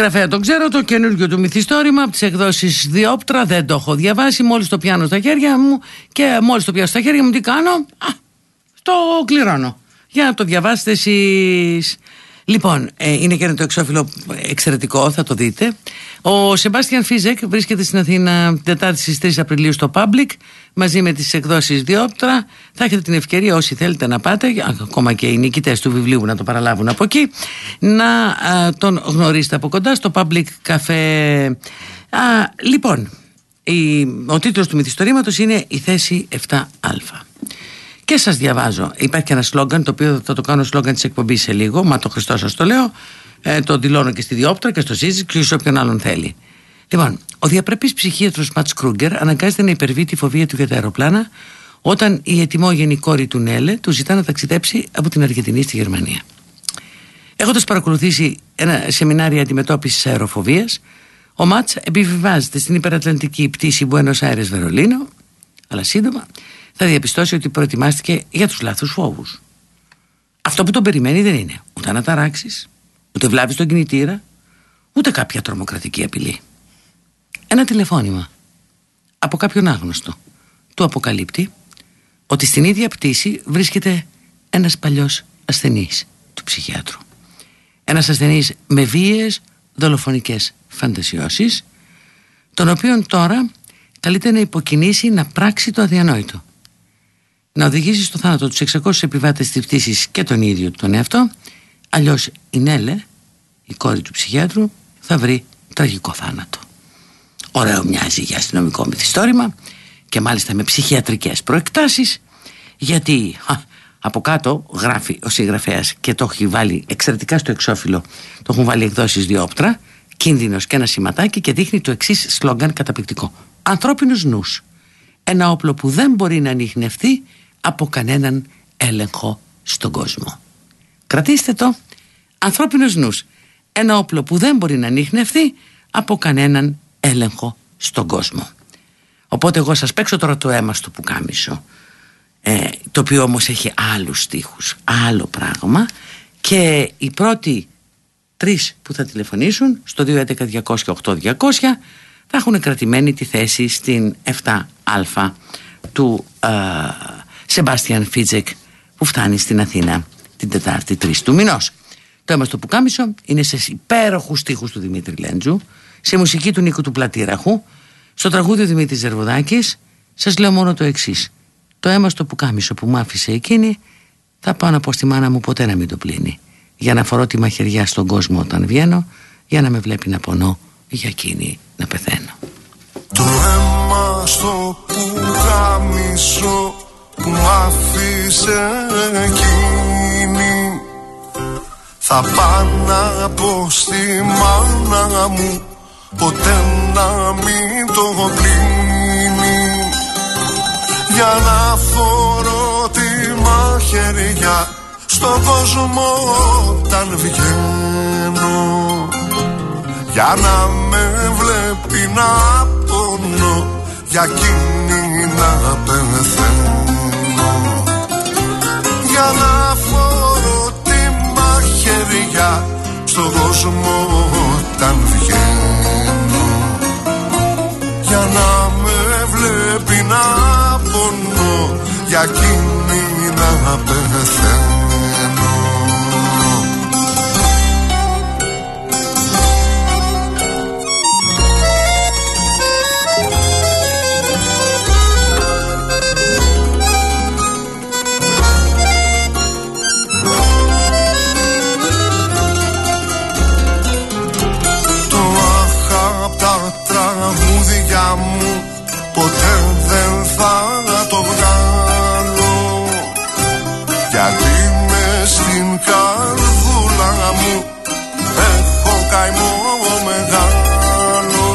συγγραφέα τον ξέρω, το καινούργιο του μυθιστόρημα από τις εκδόσεις Διόπτρα. Δεν το έχω διαβάσει. Μόλις το πιάνω στα χέρια μου και μόλις το πιάνω στα χέρια μου, τι κάνω; Α, το κληρώνω. Για να το διαβάσετε εσείς. Λοιπόν, ε, είναι και ένα το εξώφυλλο εξαιρετικό, θα το δείτε. Ο Σεμπάστιαν Φίζεκ βρίσκεται στην Αθήνα την Τετάρτη στις 3 Απριλίου στο Public μαζί με τις εκδόσεις Διόπτρα. Θα έχετε την ευκαιρία όσοι θέλετε να πάτε, ακόμα και οι νικητές του βιβλίου να το παραλάβουν από εκεί, να τον γνωρίσετε από κοντά στο Public Cafe. Α, λοιπόν, η, ο τίτλος του μυθιστορήματος είναι «Η θέση 7α». Και σας διαβάζω, υπάρχει και ένα σλόγκαν το οποίο θα το κάνω σλόγκαν της εκπομπής σε λίγο, μα το Χριστό σας το λέω, ε, το δηλώνω και στη Διόπτρα και στο Σύζη και σε όποιον άλλον θέλει. Λοιπόν, ο διαπρεπής ψυχίατρος Ματς Κρούγκερ αναγκάζεται να υπερβεί τη φοβία του για τα αεροπλάνα όταν η ετοιμόγεννη κόρη του Νέλε του ζητά να ταξιδέψει από την Αργεντινή στη Γερμανία. Έχοντας παρακολουθήσει ένα σεμινάριο αντιμετώπισης αεροφοβίας, ο Ματς επιβιβάζεται στην υπερατλαντική πτήση Buenos Aires Βερολίνο, αλλά σύντομα θα διαπιστώσει ότι προετοιμάστηκε για τους λάθου φόβους. Αυτό που τον περιμένει δεν είναι ούτε αναταράξεις, ούτε βλάβει στον κινητήρα, ούτε κάποια τρομοκρατική απειλή. Ένα τηλεφώνημα από κάποιον άγνωστο του αποκαλύπτει ότι στην ίδια πτήση βρίσκεται ένας παλιός ασθενής του ψυχιάτρου. Ένας ασθενής με βίαιες δολοφονικές φαντασιώσεις τον οποίον τώρα καλείται να υποκινήσει να πράξει το αδιανόητο να οδηγήσεις στο θάνατο τους 600 επιβάτες της πτήσης και τον ίδιο τον εαυτό αλλιώς η Νέλε η κόρη του ψυχιάτρου θα βρει τραγικό θάνατο. Ωραίο μοιάζει για αστυνομικό μυθιστόρημα και μάλιστα με ψυχιατρικές προεκτάσεις γιατί από κάτω γράφει ο συγγραφέας και το έχει βάλει εξαιρετικά στο εξώφυλλο το έχουν βάλει εκδόσεις Διόπτρα κίνδυνος και ένα σηματάκι και δείχνει το εξής σλόγκαν καταπληκτικό. Ανθρώπινος νους. Ένα όπλο που δεν μπορεί να ανιχνευτεί από κανέναν έλεγχο στον κόσμο. Κρατήστε το. Ανθρώπινος νους. Ένα όπλο που δεν μπορεί να ανιχνευτεί από κανέναν έλεγχο στον κόσμο. Οπότε εγώ σας παίξω τώρα το αίμα στο πουκάμισο ε, το οποίο όμως έχει άλλους στίχους άλλο πράγμα. Και οι πρώτοι τρεις που θα τηλεφωνήσουν στο 211 200 θα έχουν κρατημένη τη θέση στην 7α του ε, Σεμπάστιαν Φίτζεκ που φτάνει στην Αθήνα την Τετάρτη 3 του μηνός. Το αίμα στο Πουκάμισο είναι σε υπέροχους στίχους του Δημήτρη Λέντζου, σε μουσική του Νίκου του Πλατήραχου, στο τραγούδι του Δημήτρης Ζερβουδάκης, σας λέω μόνο το εξής το αίμα στο πουκάμισο που μου άφησε εκείνη θα πάω να πω στη μάνα μου ποτέ να μην το πλύνει για να φορώ τη μαχαιριά στον κόσμο όταν βγαίνω για να με βλέπει να πονώ για εκείνη να πεθαίνω Το αίμα στο πουκάμισο που μου άφησε εκείνη. Θα πάω να πως στη μάνα μου ποτέ να μην το πλύνει για να φορώ τη μαχαιριά στον κόσμο όταν βγαίνω. Για να με βλέπει να πονώ για εκείνη να πεθαίνω για να φορώ τη μαχαιριά στον κόσμο όταν βγαίνω. Για να με βλέπει να για εκείνη να πεθαίνω τραγούδια μου ποτέ δεν θα το βγάλω. Γιατί με στην καρδούλα μου έχω καημό μεγάλο.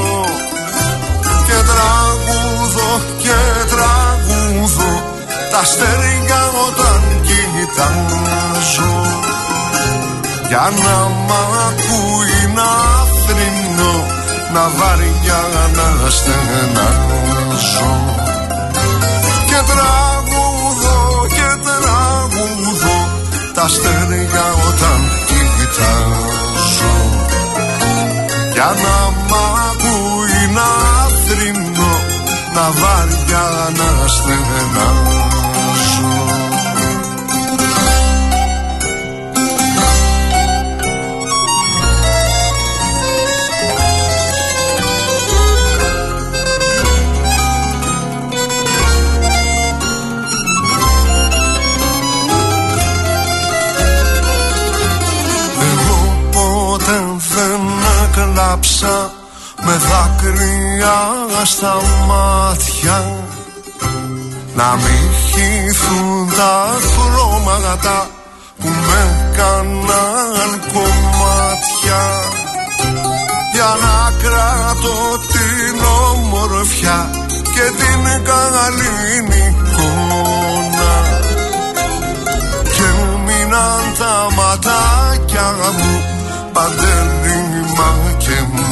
Και τραγούδω και τραγούδω τα αστέρια όταν κοιτάζω. Για να μ' ακούει να θρυνώ να βαριά να στενάζω και τραγουδώ και τραγουδώ τα αστέρια όταν κοιτάζω. Για να μ' ακούει να θρυνώ να βάρια να στενάζω δάκρυα στα μάτια. Να μην χυθούν τα χρώματα που με κάναν κομμάτια. Για να κράτω την ομορφιά και την καλή εικόνα. Και μείναν τα ματάκια μου παντελήμα και μόνα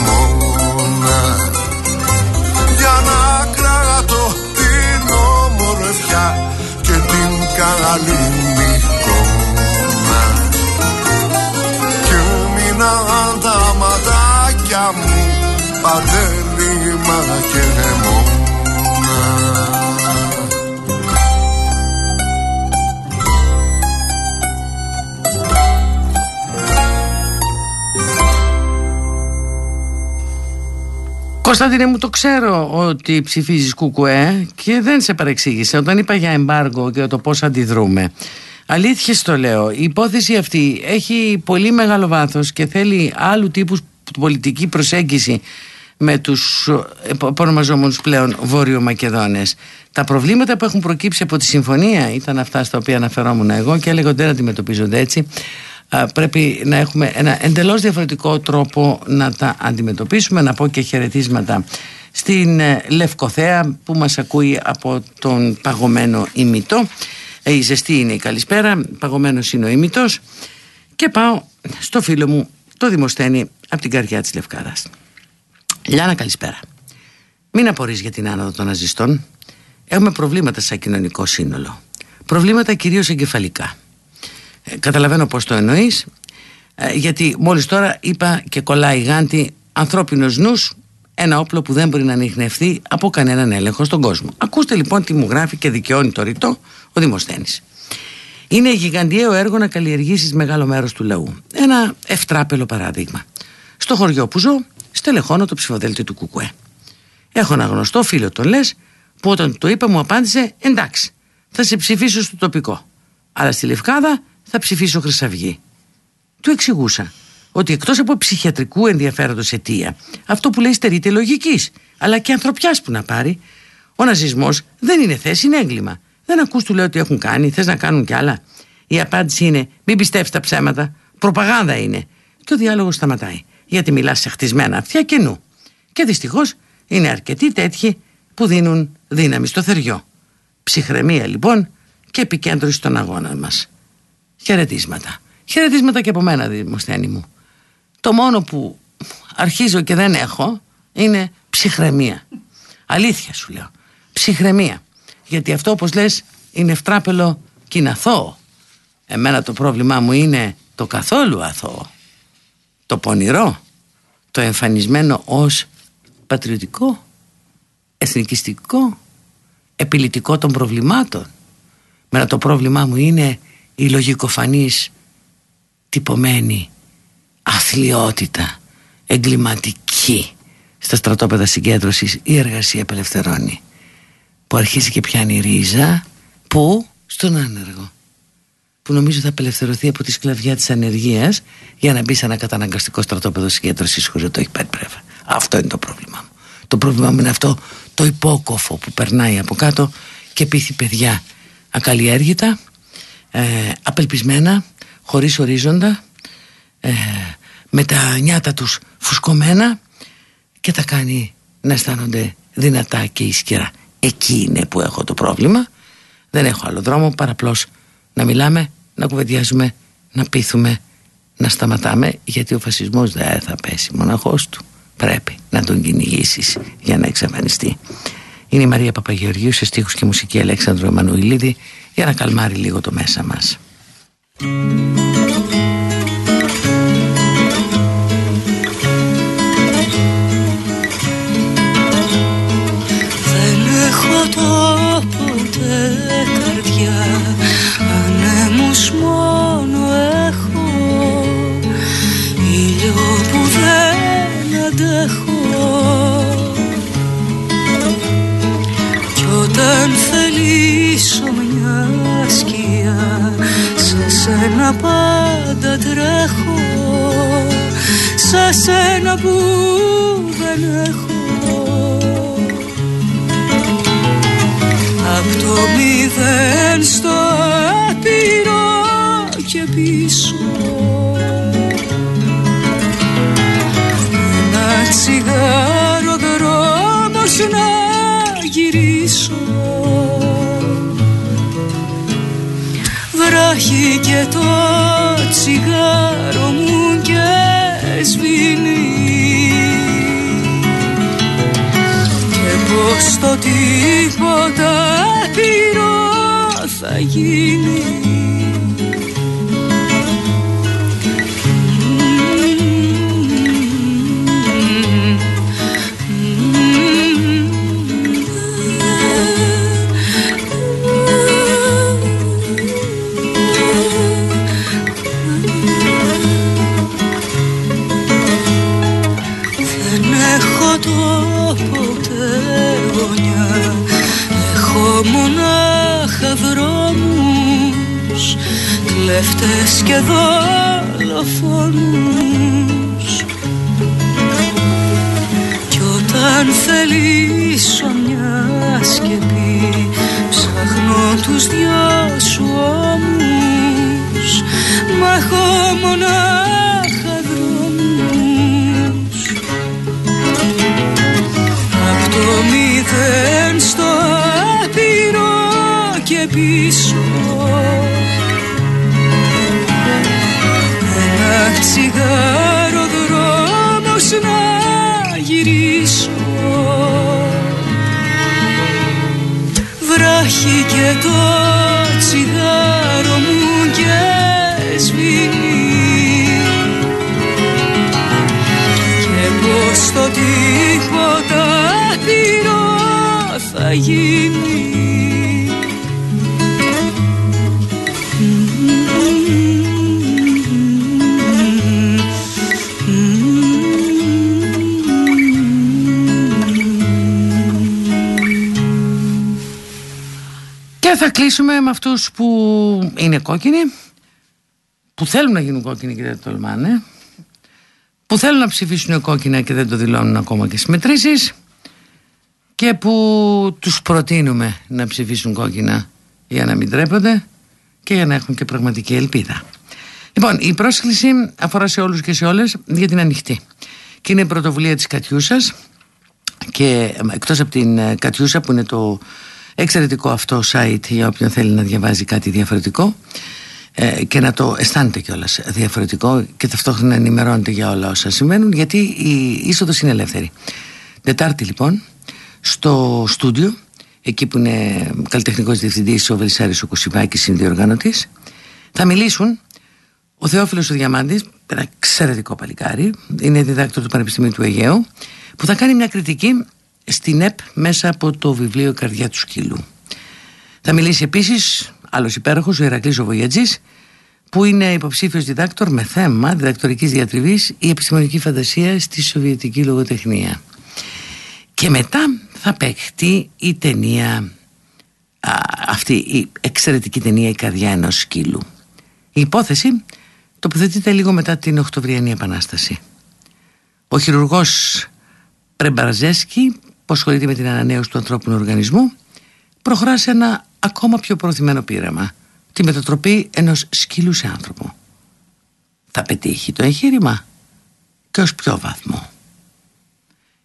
καλή εικόνα και μείναν τα ματάκια μου παντελήμα και μόνα Κωνσταντίνε μου το ξέρω ότι ψηφίζεις κουκουέ και δεν σε παρεξήγησε όταν είπα για εμπάργο και το πώς αντιδρούμε. Αλήθεια το λέω, η υπόθεση αυτή έχει πολύ μεγάλο βάθος και θέλει άλλου τύπους πολιτική προσέγγιση με τους επωνομαζόμενους πλέον Βόρειο Μακεδόνες. Τα προβλήματα που έχουν προκύψει από τη συμφωνία ήταν αυτά στα οποία αναφερόμουν εγώ και έλεγα ότι δεν αντιμετωπίζονται έτσι πρέπει να έχουμε ένα εντελώς διαφορετικό τρόπο να τα αντιμετωπίσουμε. Να πω και χαιρετίσματα στην ε, Λευκοθέα που μας ακούει από τον παγωμένο ημιτό. Ε, η ζεστή είναι η καλησπέρα παγωμένος είναι ο ημιτός. Και πάω στο φίλο μου το Δημοσθένη από την καρδιά της Λευκάδας. Λιάνα καλησπέρα. Μην απορείς για την άνοδο των ναζιστών. Έχουμε προβλήματα σαν κοινωνικό σύνολο. Προβλήματα κυρίως εγκεφαλικά. ε, καταλαβαίνω πως το εννοείς ε, γιατί μόλις τώρα είπα και κολλάει γάντι ανθρώπινος νους ένα όπλο που δεν μπορεί να ανοιχνευτεί από κανέναν έλεγχο στον κόσμο. Ακούστε λοιπόν τι μου γράφει και δικαιώνει το ρητό ο Δημοσθένης. Είναι γιγαντιαίο έργο να καλλιεργήσεις μεγάλο μέρος του λαού. Ένα ευτράπελο παράδειγμα. Στο χωριό που ζω, στελεχώνω το ψηφοδέλτιο του Κουκουέ. Έχω ένα γνωστό φίλο, τον λες, που όταν το είπα μου απάντησε εντάξει, θα σε ψηφίσω στο τοπικό. Αλλά στη Λευκάδα θα ψηφίσω Χρυσαυγή. Του εξηγούσα ότι εκτός από ψυχιατρικού ενδιαφέροντος αιτία, αυτό που λέει στερείται λογικής, αλλά και ανθρωπιάς που να πάρει. Ο ναζισμός δεν είναι θέση, είναι έγκλημα. Δεν ακούς του λέω ότι έχουν κάνει, θες να κάνουν κι άλλα. Η απάντηση είναι: Μην πιστεύει τα ψέματα. Προπαγάνδα είναι. Και ο διάλογος σταματάει. Γιατί μιλάς σε χτισμένα αυτιά και νου. Και δυστυχώς είναι αρκετοί τέτοιοι που δίνουν δύναμη στο θεριό. Ψυχραιμία λοιπόν και επικέντρωση στον αγώνα μας. Χαιρετίσματα. Χαιρετίσματα και από μένα, Δημοσθένη μου. Το μόνο που αρχίζω και δεν έχω είναι ψυχραιμία. Αλήθεια σου λέω. Ψυχραιμία. Γιατί αυτό όπως λες είναι ευτράπελο και είναι αθώο. Εμένα το πρόβλημά μου είναι το καθόλου αθώο. Το πονηρό. Το εμφανισμένο ως πατριωτικό, εθνικιστικό, επιλυτικό των προβλημάτων. Μένα το πρόβλημά μου είναι η λογικοφανής τυπωμένη αθλειότητα εγκληματική στα στρατόπεδα συγκέντρωσης η εργασία απελευθερώνει που αρχίζει και πιάνει ρίζα που στον άνεργο που νομίζω θα απελευθερωθεί από τη σκλαβιά της ανεργίας για να μπει σε ένα καταναγκαστικό στρατόπεδο συγκέντρωσης χωρίς να το έχει πάρει πρέβα. Αυτό είναι το πρόβλημά μου. Το πρόβλημά μου είναι αυτό το υπόκοφο που περνάει από κάτω και πείθει παιδιά ακαλλιέργητα ε, απελπισμένα χωρίς ορίζοντα ε, με τα νιάτα τους φουσκωμένα και τα κάνει να αισθάνονται δυνατά και ισχυρά εκεί είναι που έχω το πρόβλημα. Δεν έχω άλλο δρόμο παρά απλώς να μιλάμε, να κουβεντιάζουμε να πείθουμε, να σταματάμε γιατί ο φασισμός δεν θα πέσει μοναχός του. Πρέπει να τον κυνηγήσεις για να εξαφανιστεί. Είναι η Μαρία Παπαγεωργίου σε στίχους και μουσική Αλέξανδρου Εμμανουηλίδη για να καλμάρει λίγο το μέσα μας. Σένα πάντα τρέχω. Σε σένα που δεν έχω. Απ' το μηδέν στο άπειρο και πίσω. Ένα τσιγάρο Βράχει και το τσιγάρο μου και σβήνει. Και πως το τίποτα πυρό θα γίνει Κλέφτες και δολοφόνους Κι όταν θελήσω θα κλείσουμε με αυτούς που είναι κόκκινοι, που θέλουν να γίνουν κόκκινοι και δεν το τολμάνε, που θέλουν να ψηφίσουν κόκκινα και δεν το δηλώνουν ακόμα και στις μετρήσεις και που τους προτείνουμε να ψηφίσουν κόκκινα για να μην τρέπονται και για να έχουν και πραγματική ελπίδα. Λοιπόν, η πρόσκληση αφορά σε όλους και σε όλες για την ανοιχτή. Και είναι η πρωτοβουλία της Κατιούσας και ε, εκτός από την ε, Κατιούσα που είναι το εξαιρετικό αυτό site για όποιον θέλει να διαβάζει κάτι διαφορετικό ε, και να το αισθάνεται κιόλας διαφορετικό και ταυτόχρονα να ενημερώνεται για όλα όσα συμβαίνουν γιατί η είσοδος είναι ελεύθερη. Τετάρτη λοιπόν στο στούντιο εκεί που είναι καλλιτεχνικός διευθυντής ο Βελισσάρης ο Κουσιβάκης συνδιοργανωτής θα μιλήσουν ο Θεόφιλος ο Διαμάντης ένα εξαιρετικό παλικάρι είναι διδάκτορ του Πανεπιστημίου του Αιγαίου που θα κάνει μια κριτική στην ΕΠ μέσα από το βιβλίο «Καρδιά του σκύλου». Θα μιλήσει επίσης άλλος υπέροχος, ο Ηρακλής ο Βοιατζής, που είναι υποψήφιος διδάκτορ με θέμα διδακτορικής διατριβής η επιστημονική φαντασία στη Σοβιετική λογοτεχνία. Και μετά θα παιχτεί η ταινία, α, αυτή η εξαιρετική ταινία «Η καρδιά ενός σκύλου». Η υπόθεση τοποθετείται λίγο μετά την Οκτωβριανή Επανάσταση. Ο χειρουργός Πρεμπαραζέσκι που ασχολείται με την ανανέωση του ανθρώπινου οργανισμού προχωρά σε ένα ακόμα πιο προωθημένο πείραμα τη μετατροπή ενός σκύλου σε άνθρωπο. Θα πετύχει το εγχείρημα και ως ποιο βαθμό.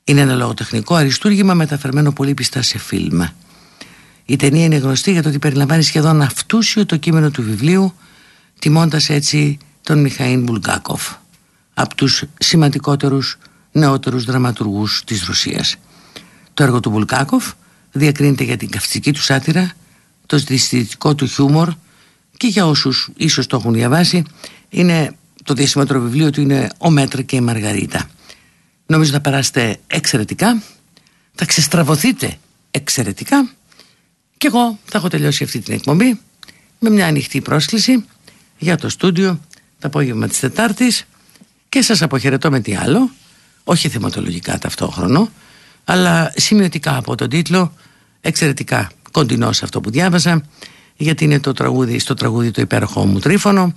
Είναι ένα λογοτεχνικό αριστούργημα μεταφερμένο πολύ πιστά σε φιλμ. Η ταινία είναι γνωστή για το ότι περιλαμβάνει σχεδόν αυτούσιο το κείμενο του βιβλίου τιμώντας έτσι τον Μιχαήλ Μπουλγκάκοφ από τους σημαντικότερους νεότερους δραματουργούς της Ρωσίας το έργο του Μπουλγκάκοφ διακρίνεται για την καυστική του σάτιρα, το δυστοπικό του χιούμορ και για όσους ίσως το έχουν διαβάσει είναι το διασημότερο βιβλίο του είναι «Ο Μαιτρ και η Μαργαρίτα». Νομίζω θα περάσετε εξαιρετικά, θα ξεστραβωθείτε εξαιρετικά και εγώ θα έχω τελειώσει αυτή την εκπομπή με μια ανοιχτή πρόσκληση για το στούντιο το απόγευμα της Τετάρτης και σας αποχαιρετώ με τι άλλο, όχι θεματολογικά ταυτόχρονο, αλλά σημειωτικά από τον τίτλο εξαιρετικά κοντινό σε αυτό που διάβασα γιατί είναι το τραγούδι, στο τραγούδι το υπέροχο μου τρίφωνο.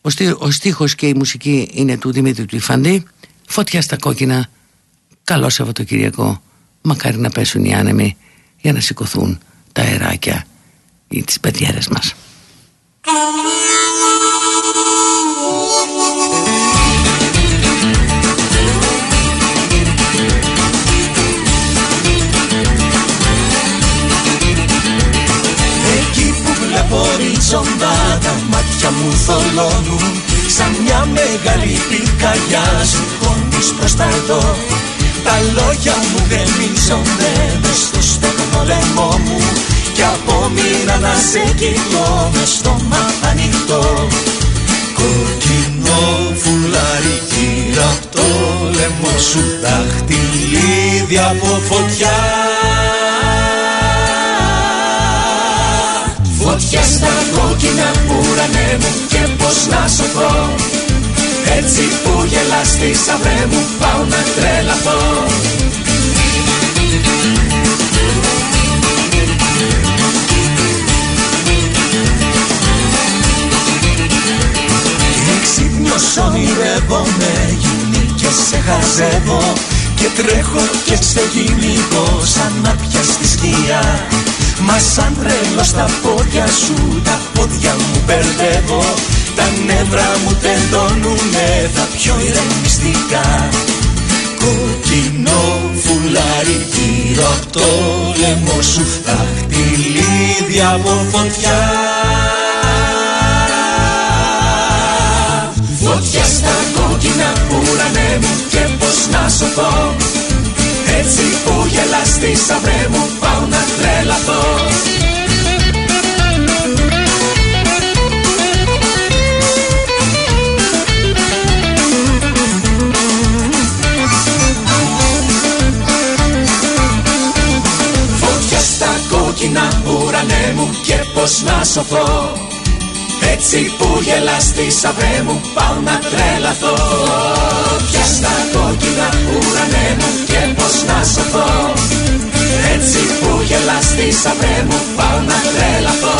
Ο, στί, ο στίχος και η μουσική είναι του Δημήτρη Τουιφαντή φωτιά στα κόκκινα καλό Σαββατοκυριακό μακάρι να πέσουν οι άνεμοι για να σηκωθούν τα αεράκια ή τις πετιέρες μας μου θολώνουν Σαν μια μεγάλη πυρκαγιά σου χώνεις προς τα εδώ Τα λόγια μου γεμίζονται μες στο στέκνο λαιμό μου Κι απόμειρα να σε κοιτώ με στόμα ανοιχτό. Κοκκινό φουλάρι γύρω απ' το λαιμό σου Δαχτυλίδι από φωτιά Φωτιά στα κόκκινα ουρανέ μου και πως να σωθώ Έτσι που γελάς στη σαβρέ μου πάω να τρελαθώ. Ξύπνιος ονειρεύομαι γίνει και σε χαζεύω. Και τρέχω και σε κυνηγώ σαν να πιάσει σκιά Μα σαν τρέλο στα πόδια σου τα πόδια μου μπερδεύω. Τα νεύρα μου τεντώνουνε τα πιο ηρεμιστικά. Κοκκινό φουλάρι γύρω απ' το λαιμό σου Δαχτυλίδια από φωτιά. Φωτιά στα κόκκινα ουρανέ μου και πως να σωθώ Έτσι που γελάς στη σαβρέ μου πάω να τρελαθώ. Φωτιά στα κόκκινα ουρανέ μου και πως να σωθώ έτσι που γελάς στη σαβρέ μου πάω να τρελαθώ. Πια στα κόκκινα ουρανέ μου και πως να σωθώ. Έτσι που γελάς στη σαβρέ μου πάω να τρελαθώ